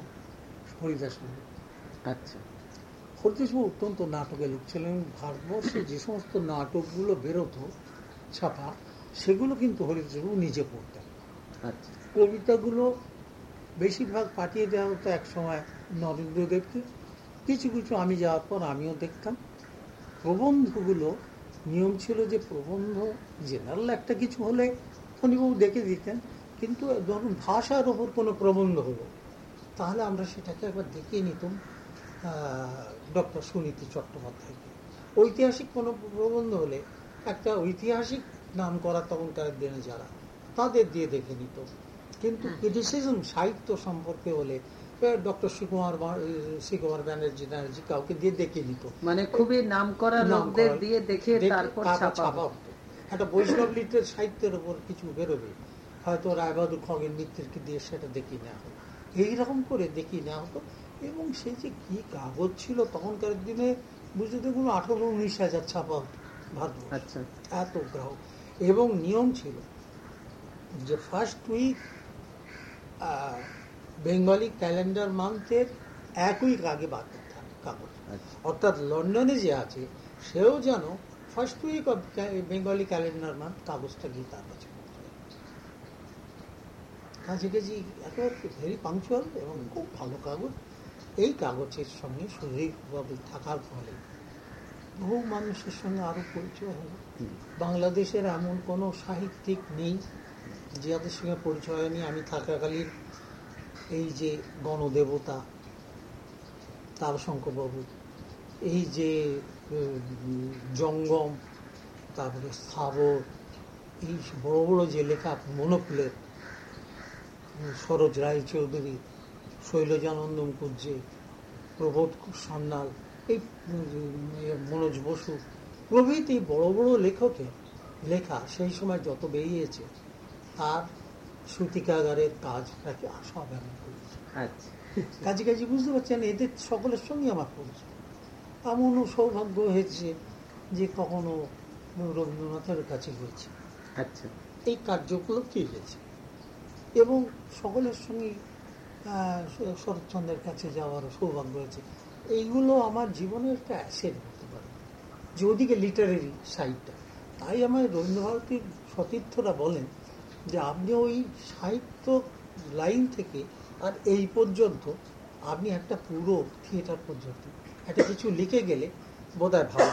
হরিদাসবাবু আচ্ছা। হরিদাসবাবু অত্যন্ত নাটকে লোক ছিলেন ভারতবর্ষে যে সমস্ত নাটকগুলো বেরোতো ছাপা সেগুলো কিন্তু হরিদাসবাবু নিজে পড়তেন। আচ্ছা। কবিতাগুলো বেশিরভাগ পাঠিয়ে দেওয়া হতো এক সময় নরেন্দ্রদেবকে কিছু কিছু আমি যাওয়ার পর আমিও দেখতাম। প্রবন্ধগুলো নিয়ম ছিল যে প্রবন্ধ জেনারেল একটা কিছু হলে ফণিবাবু দেখে দিতেন কিন্তু ধরুন ভাষার ওপর কোনো প্রবন্ধ হলো তাহলে আমরা সেটাকে একবার দেখিয়ে নিতাম। ডক্টর সুনীতি চট্টোপাধ্যায়কে। ঐতিহাসিক কোনো প্রবন্ধ হলে একটা ঐতিহাসিক নাম করা তখনকার দিনে যারা তাদের দিয়ে দেখে নিত। কিন্তু ক্রিটিসিজম সাহিত্য সম্পর্কে হলে ডক্টর সুকুমার শ্রীকুমার ব্যানার্জি ব্যানার্জি কাউকে দিয়ে দেখে নিত। মানে খুবই নাম করা লোকদের দিয়ে দেখে তারপর ছাপা হতো। একটা বৈষ্ণব লিটের সাহিত্যের উপর কিছু বেরোবে হয়তো রায়বাহাদুর খগের মিত্রকে দিয়ে সেটা দেখি নেওয়া হতো। এইরকম করে দেখি নেওয়া হতো। এবং সে যে কি কাগজ ছিল তখনকার দিনে বুঝতে দেখুন আঠারো উনিশ হাজার ছাপা হতো ভারত আচ্ছা। এত গ্রাহক। এবং নিয়ম ছিল যে ফার্স্ট উইক বেঙ্গলি ক্যালেন্ডার মান্থের এক উইক আগে বাদ কাগজ। আচ্ছা। অর্থাৎ লন্ডনে যে আছে সেও যেন first week of Bengali calendar month কাগজটা গিয়ে তার কাছে কাছাকাছি এত ভেরি পাংচুয়াল এবং খুব ভালো কাগজ। এই কাগজের সঙ্গে শরীরভাবে থাকার ফলে বহু মানুষের সঙ্গে আরও পরিচয় হলো। বাংলাদেশের এমন কোনো সাহিত্যিক নেই যাদের সঙ্গে পরিচয় হয়নি। আমি থাকাকালীন এই যে গণদেবতা তার তারশঙ্করবাবু এই যে জঙ্গম তারপরে স্থাবর এই বড় বড় যে লেখা মনোকুলের সরোজ রায় চৌধুরী শৈলজানন্দ মুখুজ্জে প্রবোধ সান্যাল এই মনোজ বসু প্রভৃতি বড় বড় লেখকের লেখা সেই সময় যত বেরিয়েছে তার সূতিকাগারের কাজ নাকি সব এমন করেছে আচ্ছা। কাজে কাজে বুঝতে পারছেন এদের সকলের সঙ্গে আমার পরিচয়। এমনও সৌভাগ্য হয়েছে যে কখনো রবীন্দ্রনাথের কাছে গেছি আচ্ছা। এই কার্যগুলো কি হয়েছে। এবং সকলের সঙ্গে শরৎচন্দ্রের কাছে যাওয়ার সৌভাগ্য হয়েছে। এইগুলো আমার জীবনের একটা অ্যাসেট হতে পারে যে ওদিকে লিটারেরি সাইডটা তাই আমার রবীন্দ্রভারতীর সতীর্থরা বলেন যে, আপনি ওই সাহিত্য লাইন থেকে আর এই পর্যন্ত আপনি একটা পুরো থিয়েটার পর্যন্ত, একটা কিছু লিখে গেলে বোধহয় ভালো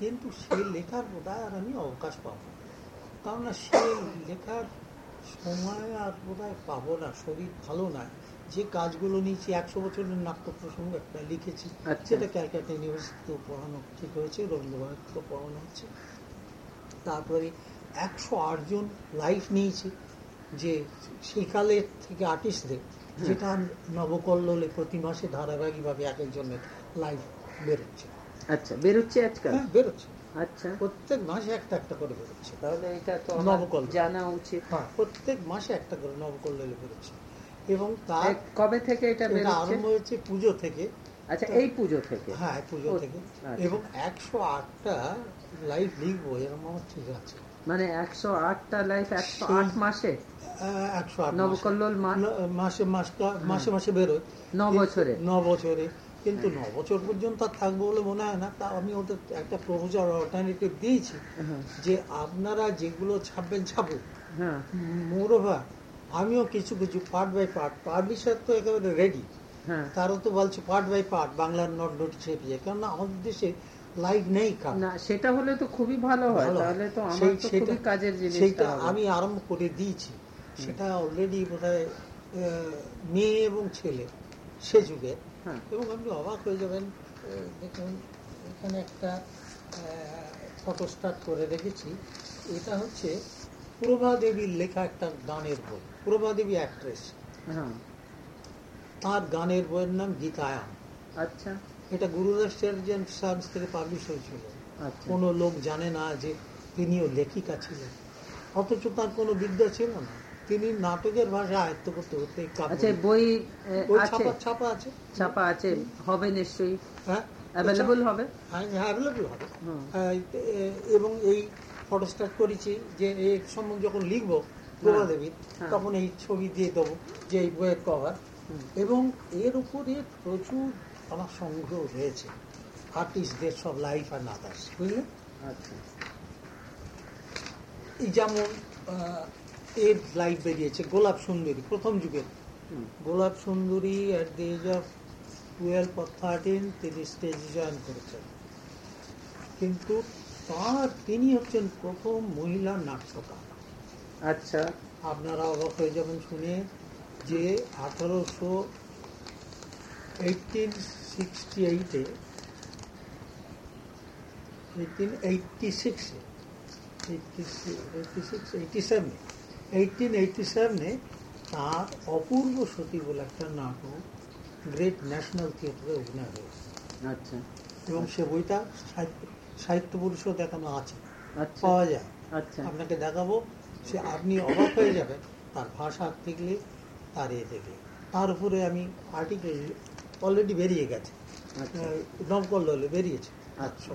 কিন্তু সে লেখার বোধ আর আমি অবকাশ পাবো কেননা সে লেখার সময় আর বোধ হয় পাবো না শরীর ভালো না। যে কাজগুলো নিয়েছি একশো বছরের নাট্য প্রসঙ্গ একটা লিখেছি আচ্ছা। সেটা ক্যালকাটা ইউনিভার্সিটিতেও পড়ানো ঠিক হয়েছে রবীন্দ্রভারতীতেও পড়ানো হচ্ছে। তারপরে একশো আটজন লাইফ নিয়েছি যে সেকালের থেকে আর্টিস্টদের যেটা নবকল্লোলে প্রতি মাসে ধারাবাহিকভাবে এক একজনের লাইফ বেরোচ্ছে। আচ্ছা বেরোচ্ছে আজকাল? হ্যাঁ বেরোচ্ছে। আচ্ছা। প্রত্যেক মাসে একটা একটা করে বেরোচ্ছে। তাহলে এটা তো আমার নবকল্প। জানা উচিত। হ্যাঁ প্রত্যেক মাসে একটা করে বেরোচ্ছে। এবং তার কবে থেকে এটা এটা আরম্ভ হয়েছে পুজো থেকে। আচ্ছা এই পুজো থেকে? হ্যাঁ পুজো থেকে। আচ্ছা। এবং একশো আটটা লাইভ লিখব এরকম আমার ঠিক আছে। মানে একশো আটটা লাইফ একশো আট মাসে? একশো আট। নবকল্লোল মাসে। মাস মাসে মাসে বেরোয়। ন বছরে। ন বছরে। কিন্তু ন বছর পর্যন্ত আর থাকব বলে মনে হয় না। তা আমি ওদের একটা প্রপোজাল অল্টারনেটিভ দিয়েছি হ্যাঁ, যে আপনারা যেগুলো ছাপবেন ছাপুক। হ্যাঁ। মোরোভার আমিও কিছু কিছু পার্ট বাই পার্ট পাবলিশার তো একেবারে রেডি হ্যাঁ। তারও তো বলছে পার্ট বাই পার্ট বাংলার নট নোটিশ এপিয়ে কেননা আমাদের দেশে লাইভ নেই কাজ না সেটা হলে তো খুবই ভালো হয়। তাহলে তো আমার তো খুবই কাজের জিনিস সেইটা আমি আরম্ভ করে দিয়েছি। সেটা অলরেডি বোধহয় মেয়ে এবং ছেলে। সে যুগে হ্যাঁ। এবং আপনি অবাক হয়ে যাবেন দেখুন এখানে একটা ফটো স্টার্ট করে রেখেছি। এটা হচ্ছে প্রভা দেবীর লেখা একটা গানের বই প্রভা দেবী অ্যাক্ট্রেস হ্যাঁ। তার গানের বইয়ের নাম গীতায়াম আচ্ছা। এটা গুরুদাস সার্চ থেকে পাবলিশ হয়েছিল। আচ্ছা। কোনো লোক জানে না যে তিনিও লেখিকা ছিলেন। অথচ তার কোনো বিদ্যা ছিল না। তিনি নাটকের ভাষা আয়ত্ত করতে করতে আচ্ছা বই আছে? ছাপা আছে? ছাপা আছে হবে নিশ্চয়ই। হ্যাঁ? অ্যাভেলেবল হবে? অ্যাভেলেবল হবে। হুম। আহ, এ- এবং এই ফটো স্টার্ট করেছি যে এই সম্বন্ধে যখন লিখব প্রভা হ্যাঁ। দেবীর হ্যাঁ। তখন এই ছবি দিয়ে দেবো যে এই বইয়ের কভার এবং এর উপরে প্রচুর আমার সংগ্রহ রয়েছে আর্টিস্টদের সব লাইফ আর আদার্স বুঝলেন আচ্ছা। এই যেমন এর লাইফ বেরিয়েছে গোলাপ সুন্দরী প্রথম যুগের। Golap Sundari at the age of twelve or thirteen তিনি স্টেজ জয়েন করেছেন। কিন্তু তার তিনি হচ্ছেন প্রথম মহিলা নাট্যকার। আচ্ছা। আপনারা অবাক হয়ে যাবেন শুনে যে আঠারোশো এইটিন সিক্সটি এইটে এইটিন এইটটি সিক্সে এইটটি সিক্স এইটি সেভেনে এইটিন এইটটি সেভেনে তার অপূর্ব সতী বলে একটা নাটক গ্রেট ন্যাশনাল থিয়েটারে অভিনয় হয়েছে। আচ্ছা। এবং সে বইটা সাহিত্য পরিষদ দেখানো আছে। আচ্ছা। পাওয়া যায়। আচ্ছা। আপনাকে দেখাবো সে আপনি অবাক হয়ে যাবেন তার ভাষা দেখলে তার এ দেখলে। তার উপরে আমি আর্টিকেল অলরেডি বেরিয়ে গেছে। আচ্ছা। নবকল্লে বেরিয়েছে। আচ্ছা।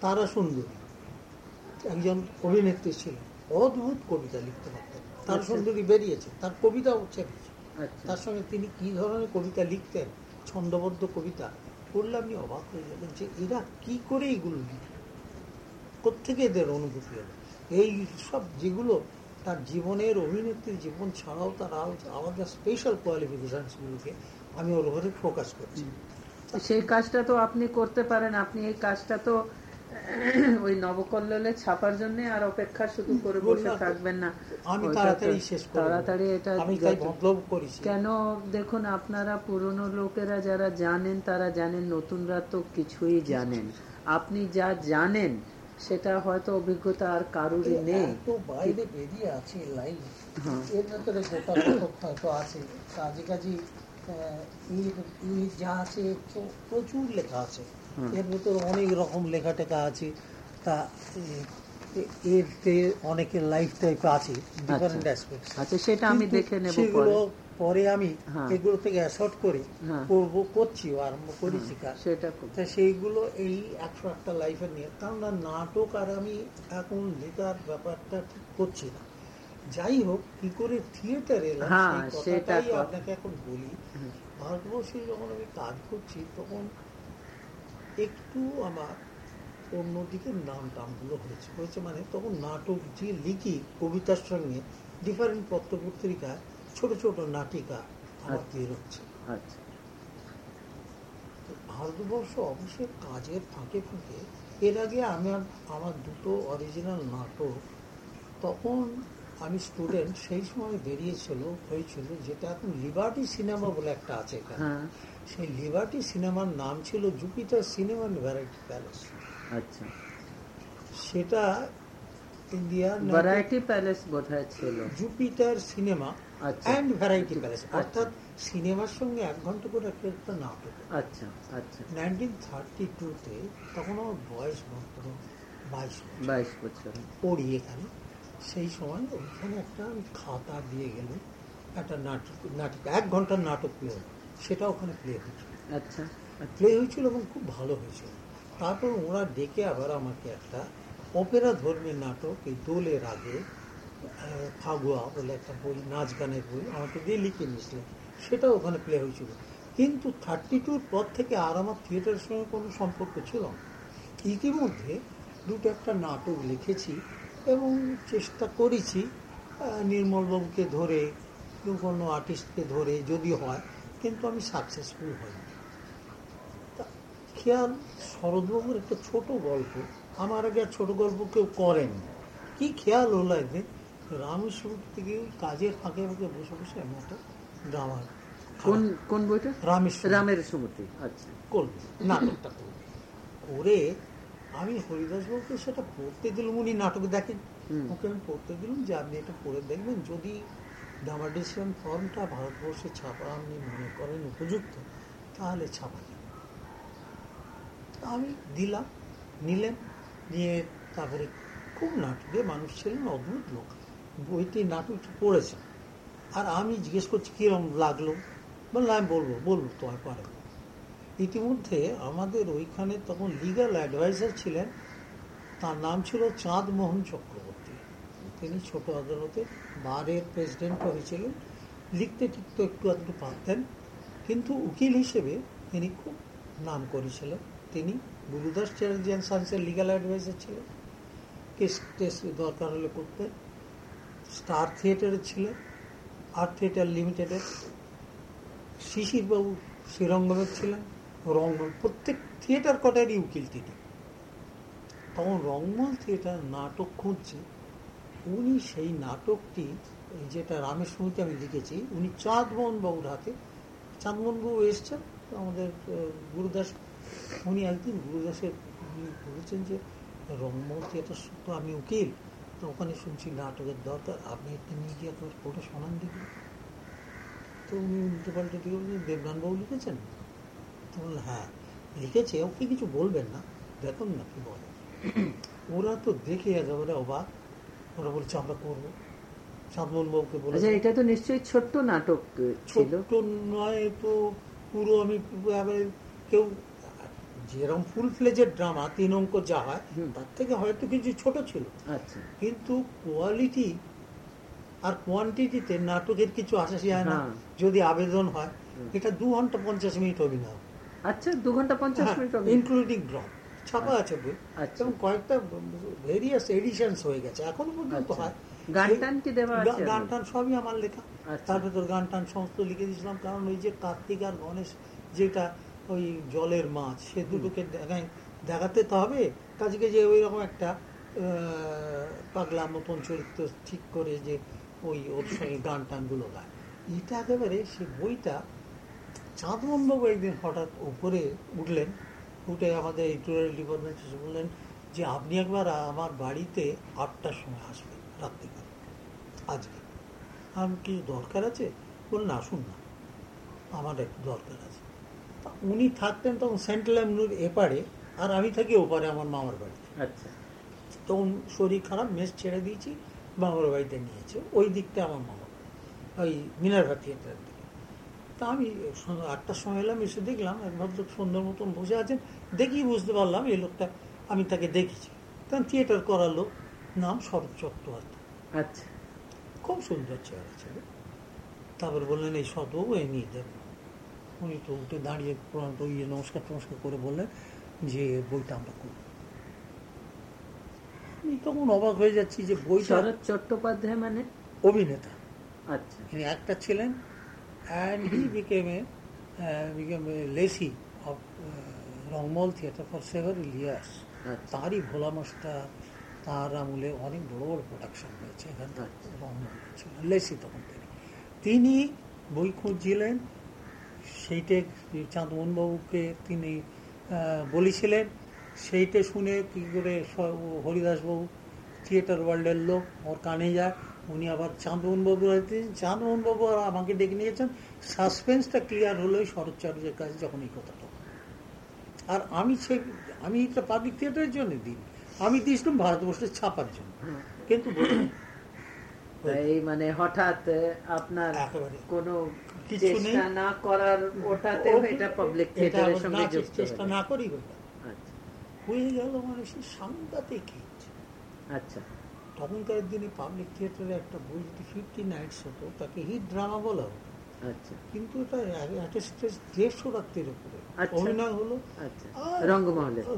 তারা সুন্দরী। একজন অভিনেত্রী ছিলেন। অদ্ভুত কবিতা লিখতে পারতেন। তার আচ্ছা। সুন্দরী বেরিয়েছে? তার কবিতা আচ্ছা। তার সঙ্গে তিনি কি ধরনের কবিতা লিখতেন? ছন্দবদ্ধ কবিতা। পড়লে আপনি অবাক হয়ে যাবেন যে এরা কি করে এইগুলো লিখে? কোথেকে এদের অনুভূতি হবে এই সব যেগুলো তার জীবনের অভিনেত্রীর জীবন ছাড়াও তার আল- আলাদা স্পেশাল কোয়ালিফিকেশনসগুলোকে আমি ওর উপরে ফোকাস করছি। সেই কাজটা তো আপনি করতে পারেন। আপনি এই কাজটা তো ওই নবকল্লোলে ছাপার জন্য আর অপেক্ষা শুধু করে বসে থাকবেন না। আমি তাড়াতাড়ি শেষ করব তাড়াতাড়ি এটা আমি তাই যত- করেছি। কেন দেখুন আপনারা পুরনো লোকেরা যারা জানেন তারা জানেন নতুনরা তো কিছুই জানেন। আপনি যা জানেন সেটা হয়তো অভিজ্ঞতা আর কারুরই নেই। এত বাইরে বেরিয়ে আছে লাইন। হ্যাঁ। এর ভেতরে গোটা হয়তো আছে। কাজে কাজে এর এর যা আছে প্র- প্রচুর লেখা আছে। এর ভেতরে অনেক রকম লেখা টেখা আছে। তা এ- এ- এরতে অনেকের লাইফ টাইপ আছে ডিফারেন্ট অ্যাসপেক্টস আচ্ছা সেটা আমি দেখে নেব সেগুলো পরে পরে আমি হ্যাঁ। এগুলো থেকে অ্যাসর্ট করে হ্যাঁ। করব করছিও আরম্ভ করেছি কাজ সেটা তা সেইগুলো এই একশো একটা লাইফে নিয়ে কেননা নাটক আর আমি এখন লেখার ব্যাপারটা ঠিক করছি না। যাই হোক কি করে থিয়েটারে হ্যাঁ, কথাটাই আপনাকে এখন বলি। ভারতবর্ষে যখন আমি কাজ করছি তখন একটু আমার অন্যদিকে নাম টামগুলো হয়েছে। হয়েছে মানে তখন নাটক যে লিখি কবিতার সঙ্গে ডিফারেন্ট পত্র পত্রিকায় ছোট ছোট নাটিকা আমার আচ্ছা। বেরোচ্ছে আচ্ছা। ভারতবর্ষ অবশ্যই কাজের ফাঁকে ফাঁকে এর আগে আমি আমার দুটো অরিজিনাল নাটক তখন আমি স্টুডেন্ট সেই সময় বেরিয়েছিল হয়েছিল যেটা এখন লিবার্টি সিনেমা বলে একটা আছে এখানে। হ্যাঁ। সেই লিবার্টি সিনেমার নাম ছিল Jupiter Cinema and Variety Palace. আচ্ছা। সেটা ইন্ডিয়ান ভ্যারাইটি প্যালেস বোধহয় ছিল। জুপিটার সিনেমা আচ্ছা। And Variety Palace. আচ্ছা। অর্থাৎ সিনেমার সঙ্গে এক ঘণ্টা করে একটা একটা নাটক। আচ্ছা আচ্ছা। নাইনটিন থার্টি টুতে তখন আমার বয়স মাত্র বাইশ বাইশ বছর। পড়ি এখানে। সেই সময় ওইখানে একটা খাতা দিয়ে গেলাম। একটা নাটক নাটক এক ঘণ্টার নাটক প্লে হলো সেটা ওখানে প্লে হয়েছিল। আচ্ছা। প্লে হয়েছিল এবং খুব ভালো হয়েছিল। তারপর ওরা ডেকে আবার আমাকে একটা অপেরা ধর্মীর নাটক এই দোলের আগে ফাগুয়া বলে একটা বই নাচ গানের বই আমাকে দিয়ে লিখে নিয়েছিলেন সেটাও ওখানে প্লে হয়েছিল। কিন্তু থার্টি টুর পর থেকে আর আমার থিয়েটারের সঙ্গে কোনো সম্পর্ক ছিল না। ইতিমধ্যে দুটো একটা নাটক লিখেছি এবং চেষ্টা করেছি নির্মলবাবুকে ধরে কোনো আর্টিস্টকে ধরে যদি হয় কিন্তু আমি সাকসেসফুল হইনি। খেয়াল শরৎবাবুর একটা ছোট গল্প। আমার আগে আর ছোট গল্প কেউ করেনি। কি খেয়াল হলো একদিন রামেশ্বর থেকে ওই কাজের ফাঁকে ফাঁকে বসে বসে আমি একটা ড্রামা কোন কোন বইটা? রামেশ্বর। রামের সুমতি আচ্ছা। করবে নাটকটা করবে। করে আমি হরিদাসবাবুকে সেটা পড়তে দিলাম উনি নাটক দেখেন। ওকে আমি পড়তে দিলাম যে আপনি এটা পড়ে দেখবেন। যদি ড্রামাডিশিয়ান ফর্মটা ভারতবর্ষে ছাপা আপনি মনে করেন উপযুক্ত, তাহলে ছাপা আমি দিলাম, নিলেন, নিয়ে তারপরে খুব নাটকে মানুষ ছিলেন, অদ্ভুত লোক। বইটি নাটকটি পড়েছেন আর আমি জিজ্ঞেস করছি কীরকম লাগল? বললাম আমি বলব বলব তোমায় পারে ইতিমধ্যে আমাদের ওইখানে তখন লিগ্যাল অ্যাডভাইজার ছিলেন, তার নাম ছিল চাঁদ মোহন চক্রবর্তী তিনি ছোট আদালতে বারের প্রেসিডেন্ট হয়েছিলেন। লিখতে টিখতে একটু আধটু পারতেন, কিন্তু উকিল হিসেবে তিনি খুব নাম করেছিলেন। তিনি গুরুদাস চ্যাটার্জি অ্যান্ড সায়েন্সের লিগাল অ্যাডভাইজার ছিলেন। কেস টেস দরকার হলে করতেন স্টার থিয়েটারে ছিলেন, আর্ট থিয়েটার লিমিটেডের শিশিরবাবু শ্রীরঙ্গমের ছিলেন রঙ্গমল প্রত্যেক থিয়েটার কটারই উকিল তিনি। তখন রঙ্গমল থিয়েটার নাটক খুঁজছে উনি সেই নাটকটি যেটা রামের সমিতি আমি লিখেছি, উনি চাঁদমোহন বাবুর হাতে, চাঁদমোহন বাবু এসছেন আমাদের গুরুদাস, উনি একদিন গুরুদাসের উনি বলেছেন যে রঙ্গমল থিয়েটার তো আমি উকিল, তো ওখানে শুনছি নাটকের দরকার, আপনি একটা নিয়ে গিয়ে একবার পড়ে শোনান দেখুন। তো উনি উল্টো পাল্টে দিয়ে বললেন দেবনানবাবু লিখেছেন? তো বললেন হ্যাঁ লিখেছে, ওকে কিছু বলবেন না, দেখুন না কি বলে। ওরা তো দেখে একেবারে অবাক। ওরা বলছে আমরা করব। চাঁদমোহন বাবুকে বলে আচ্ছা এটা তো নিশ্চয়ই ছোট্ট নাটক ছিল। নয় তো পুরো আমি কেউ যেরকম ফুল ফ্লেজের ড্রামা তিন অঙ্ক যা হয় তার থেকে হয়তো কিছু ছোট ছিল। আচ্ছা। কিন্তু কোয়ালিটি আর কোয়ান্টিটিতে নাটকের কিছু আসা যায় না হ্যাঁ। যদি আবেদন হয় এটা দু ঘণ্টা পঞ্চাশ মিনিট অভিনয়। আচ্ছা দু ঘণ্টা পঞ্চাশ মিনিট হবে ইনক্লুডিং ড্রপ ছাপা আছে বই। আচ্ছা। এবং কয়েকটা ভেরিয়াস এডিশনস হয়ে গেছে। এখনও পর্যন্ত আচ্ছা। হয়। গান টান কি দেওয়া আছে? গান টান সবই আমার লেখা। আচ্ছা। তার ভেতর গান টান সমস্ত লিখে দিয়েছিলাম। কারণ ওই যে কার্তিক আর গণেশ যেটা ওই জলের মাছ সে দুটোকে দেখায় দেখাতে তো হবে। কাজকে যে ওই রকম একটা পাগলা মতন চরিত্র ঠিক করে যে ওই ওর সঙ্গে গান টানগুলো গায়। এটা একেবারে সে বইটা চাঁদমনবাবু একদিন হঠাৎ উপরে উঠলেন। উঠে আমাদের এডিটোরিয়াল ডিপার্টমেন্ট এসে বললেন যে আপনি একবার আমার বাড়িতে আটটার সময় আসবেন রাত্রিকাল আজকে। আমি কি দরকার আছে? বললেন আসুন না আমার একটু দরকার আছে। উনি থাকতেন তখন সেন্ট্রাল অ্যাভিনিউর এপারে আর আমি থাকি ওপারে আমার মামার বাড়িতে। আচ্ছা। তখন শরীর খারাপ মেস ছেড়ে দিয়েছি মামার বাড়িতে নিয়েছে ওই দিকটা আমার মামা ওই মিনারভা থিয়েটারের দিকে। তা আমি আটটার সময় এলাম এসে দেখলাম এক ভদ্রলোক সুন্দর মতন বসে আছেন দেখি বুঝতে পারলাম এই লোকটা আমি তাকে দেখেছি। তখন থিয়েটার করার লোক নাম শরৎ চট্টোপাধ্যায়। আচ্ছা। খুব সুন্দর চেহারা ছিল। তারপর বললেন এই সতবাবু এই নিয়ে দেবেন উনি তো উঠে দাঁড়িয়ে প্রণাম ইয়ে নমস্কার টমস্কার করে বললেন যে বইটা আমরা করব। আমি তখন অবাক হয়ে যাচ্ছি যে বইটা শরৎ চট্টোপাধ্যায় মানে? অভিনেতা। আচ্ছা। তিনি একটা ছিলেন and he became a became a lessee of Rangmahal theatre for several years আচ্ছা তারই ভোলা মাস্টার তার আমলে অনেক বড় বড় প্রোডাকশন হয়েছে এখানে আচ্ছা। রহমান ছিলেন লেসি তখন তিনি তিনি বই খুঁজছিলেন সেইটে চাঁদমোহনবাবুকে তিনি বলেছিলেন সেইটে শুনে কি করে হরিদাসবাবু থিয়েটার ওয়ার্ল্ডের লোক ওর কানে যায় উনি আবার চাঁদমোহনবাবু চাঁদমোহনবাবু আর আমাকে ডেকে নিয়েছেন সাসপেন্সটা ক্লিয়ার হলো ওই শরৎচার্যের কাছে যখন এই কথাটা। আর আমি সে আমি এটা পাবলিক থিয়েটারের জন্য দিই। আমি দিয়েছিলাম ভারতবর্ষের ছাপার জন্য। কিন্তু এই মানে হঠাৎ আপনার। কোনো কিছু। চেষ্টা না করার ওটাতে এটা পাবলিক থিয়েটারের সঙ্গে যুক্ত চেষ্টা না করি আচ্ছা, হয়ে গেল মানে সে সাংঘাতিক hit। আচ্ছা। তখনকার দিনে পাবলিক থিয়েটারে একটা বই যদি ফিফটি নাইটস হতো তাকে হিট ড্রামা বলা হতো। আচ্ছা। কিন্তু এটা একটা স্টেজ দেড়শো রাত্রির উপরে। অভিনয় হলো। আচ্ছা।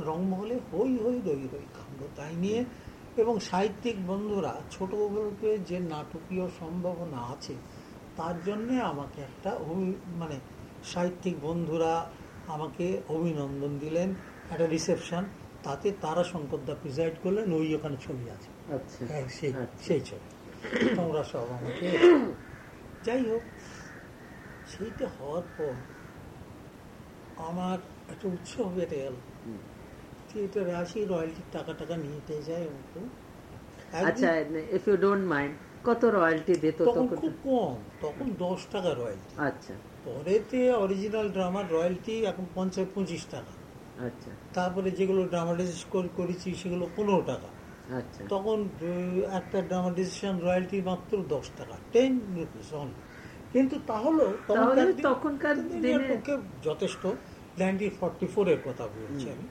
রঙ্গমহলে। হই হই রই রই কাণ্ড তাই নিয়ে এবং সাহিত্যিক বন্ধুরা ছোট গল্পে যে নাটকীয় সম্ভাবনা আছে তার জন্যে আমাকে একটা মানে সাহিত্যিক বন্ধুরা আমাকে অভিনন্দন দিলেন একটা রিসেপশন তাতে তারা শঙ্করদা প্রিজাইড করলেন ওই ওখানে ছবি আছে। আচ্ছা। হ্যাঁ, সেই আচ্ছা। সেই ছবি। তোমরা সব আমাকে যাই হোক সেইটা হওয়ার পর আমার একটা উৎসব বেড়ে গেল। থিয়েটারে আসি রয়্যালটির টাকা টাকা নিতে যায় একটু আচ্ছা ইফ ইউ ডোন্ট মাইন্ড কত রয়্যালটি দিত তখন খুব কম তখন দশ টাকা রয়্যালটি আচ্ছা। পরেতে অরিজিনাল ড্রামার রয়্যালটি এখন পঞ্চাশ পঁচিশ টাকা। আচ্ছা। তারপরে যেগুলো ড্রামাটাইজ করেছি সেগুলো পনেরো টাকা। আচ্ছা। তখন একটা ড্রামাটাইজেশন রয়্যালটি মাত্র দশ টাকা টেন রুপিস অনলি কিন্তু তাহলেও তখনকার দিনের পক্ষে যথেষ্ট। নাইনটিন ফর্টি ফোরের কথা বলছি আমি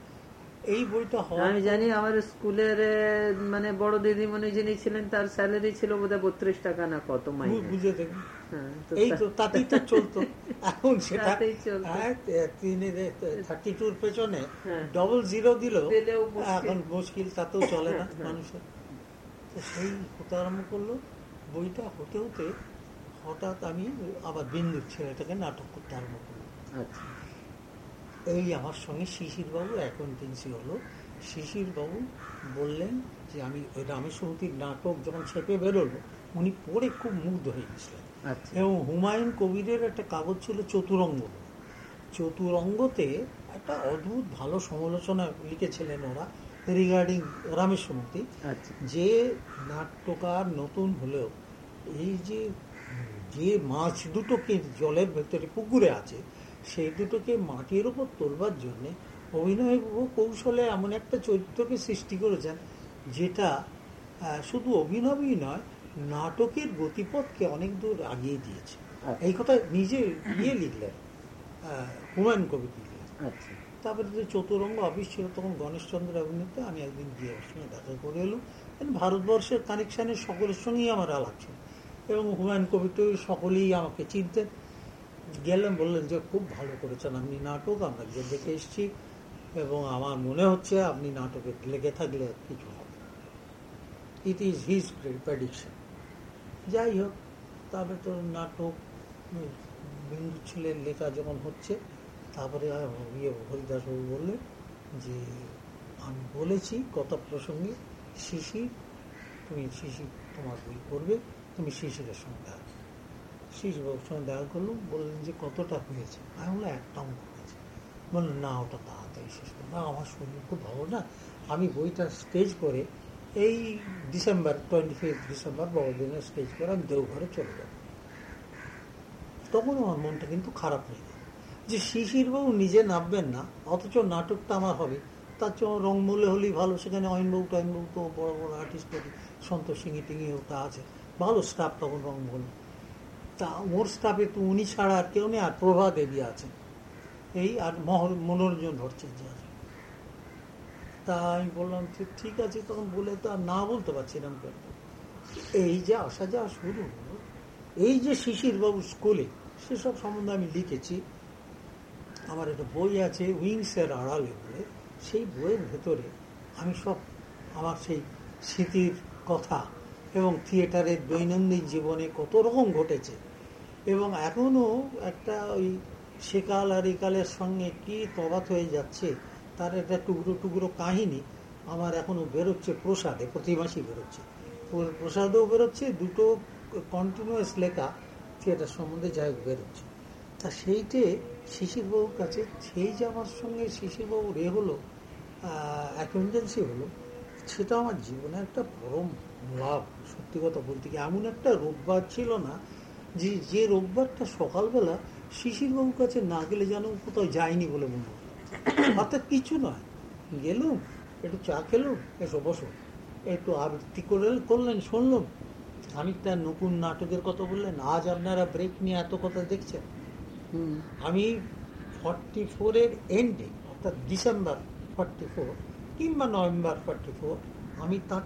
এই বইটা হওয়ার আমি জানি আমার স্কুলের মানে বড় দিদিমণি যিনি ছিলেন তার স্যালারি ছিল বোধহয় বত্রিশ টাকা না কত মাইনে। বুঝে দেখুন। হ্যাঁ, তো এই তো তাতেই তো চলতো। এখন সেটা তাতেই থার্টি টুর পেছনে হ্যাঁ। ডবল জিরো দিল। এখন মুশকিল। তাতেও চলে না হ্যাঁ। মানুষের সেই হতে আরম্ভ করল। বইটা হতে হতে হঠাৎ আমি আবার বিন্দুর ছেলেটাকে নাটক করতে আরম্ভ করল আচ্ছা। এই আমার সঙ্গে শিশির বাবু অ্যাকাউন্টেন্সি হলো শিশির বাবু বললেন যে আমি ওই রামেশ্বরীর নাটক যখন ছেপে বেরোলো উনি পড়ে খুব মুগ্ধ হয়ে গেছিলেন। আচ্ছা। এবং হুমায়ুন কবিরের একটা কাগজ ছিল চতুরঙ্গ। চতুরঙ্গতে একটা অদ্ভুত ভালো সমালোচনা লিখেছিলেন ওরা রিগার্ডিং রামেশ্বরমূর্তি আচ্ছা। যে নাট্যকার নতুন হলেও এই যে যে মাছ দুটোকে জলের ভেতরে পুকুরে আছে সেই দুটোকে মাটির উপর তোলবার জন্য অভিনয় কৌশলে এমন একটা চরিত্রকে সৃষ্টি করেছেন যেটা শুধু অভিনবই নয় নাটকের গতিপথকে অনেক দূর আগিয়ে দিয়েছে। আচ্ছা। এই কথা নিজে ইয়ে লিখলেন হুমায়ুন কবি লিখলেন আচ্ছা। তারপরে যে চতুরঙ্গ অফিস ছিল তখন গণেশচন্দ্র অভিনীতে আমি একদিন গিয়ে ওর সঙ্গে দেখা করে এলাম। কারণ ভারতবর্ষের কানেকশানের সকলের সঙ্গেই আমার আলাপ ছিল এবং হুমায়ুন কবি তো সকলেই আমাকে চিনতেন। গেলাম, বললেন যে খুব ভালো করেছেন আপনি নাটক, আমরা গিয়ে দেখে এসেছি। এবং আমার মনে হচ্ছে আপনি নাটকে লেগে থাকলে কিছু হবে। ইট ইজ হিজ প্রেডিকশন যাই হোক, তবে তো নাটক বিন্দু ছেলের লেখা যখন হচ্ছে, তারপরে ইয়ে হরিদাসবাবু বললেন যে, আমি বলেছি কথা প্রসঙ্গে, শিশির, তুমি শিশির তোমার বই করবে তুমি শিশিরের সঙ্গে দেখা। শিশিরবাবুর সঙ্গে দেখা করল বললেন যে কতটা হয়েছে? আমি বললাম, একটা অঙ্ক হয়েছে। বললেন না, ওটা তাড়াতাড়ি শেষ করো। না, আমার শরীর খুব ভালো না। আমি বইটা স্টেজ করে এই ডিসেম্বর টোয়েন্টি ফিফথ ডিসেম্বর বড়দিনের স্টেজ করে আমি দেওঘরে চলে যাব। তখন আমার মনটা কিন্তু খারাপ হয়ে গেল যে শিশিরবাবু নিজে নামবেন না, অথচ নাটকটা আমার হবে। তার জন্য রংমূলে হলেই ভালো, সেখানে অয়নবাবু টয়নবাবু তো বড় বড় আর্টিস্ট সন্তোষ সিংহি টিঙ্গি ওটা আছে। ভালো স্টাফ তখন রংমূলে তা ওর স্টাফে তো উনি ছাড়া আর কেউ নেই, আর প্রভা দেবী আছেন। এই আর মহল মনোরঞ্জন ভট্টাচার্য আছে তা আমি বললাম যে ঠিক আছে। তখন বলে, তো আর না বলতে পারছিলাম কিন্তু এই যে আসা যাওয়া শুরু হলো, এই যে শিশিরবাবু স্কুলে, সেসব সম্বন্ধে আমি লিখেছি। আমার একটা বই আছে, উইংসের আড়ালে বলে। সেই বইয়ের ভেতরে আমি সব আমার সেই স্মৃতির কথা এবং থিয়েটারের দৈনন্দিন জীবনে কত রকম ঘটেছে। এবং এখনও একটা ওই সেকাল আর একালের সঙ্গে কি তফাৎ হয়ে যাচ্ছে, তার একটা টুকরো টুকরো কাহিনী আমার এখনও বেরোচ্ছে প্রসাদে প্রতি মাসই বেরোচ্ছে। প্র- প্রসাদেও বেরোচ্ছে, দুটো কন্টিনিউয়াস লেখা থিয়েটার সম্বন্ধে যাই হোক বেরোচ্ছে। তা সেইটে শিশিরবাবুর কাছে, সেই যে আমার সঙ্গে শিশিরবাবুর এ হলো অ্যাকোয়েন্টেন্সি হলো, সেটা আমার জীবনে একটা পরম লাভ সত্যি কথা বলতে কি? এমন একটা রোববার ছিল না যে যে রোববারটা সকালবেলা শিশিরবাবুর কাছে না গেলে যেন কোথাও যায়নি বলে মনে হয় অর্থাৎ কিছু নয়। গেলুম একটু চা খেলুম এসো বসো। একটু আবৃত্তি করে করলেন শুনলাম। খানিকটা নতুন নাটকের কথা বললেন। আজ আপনারা ব্রেক নিয়ে এত কথা দেখছেন। আমি ফর্টি ফোরের এন্ডে অর্থাৎ ডিসেম্বর ফর্টি ফোর কিংবা নভেম্বর ফর্টি ফোর আমি তার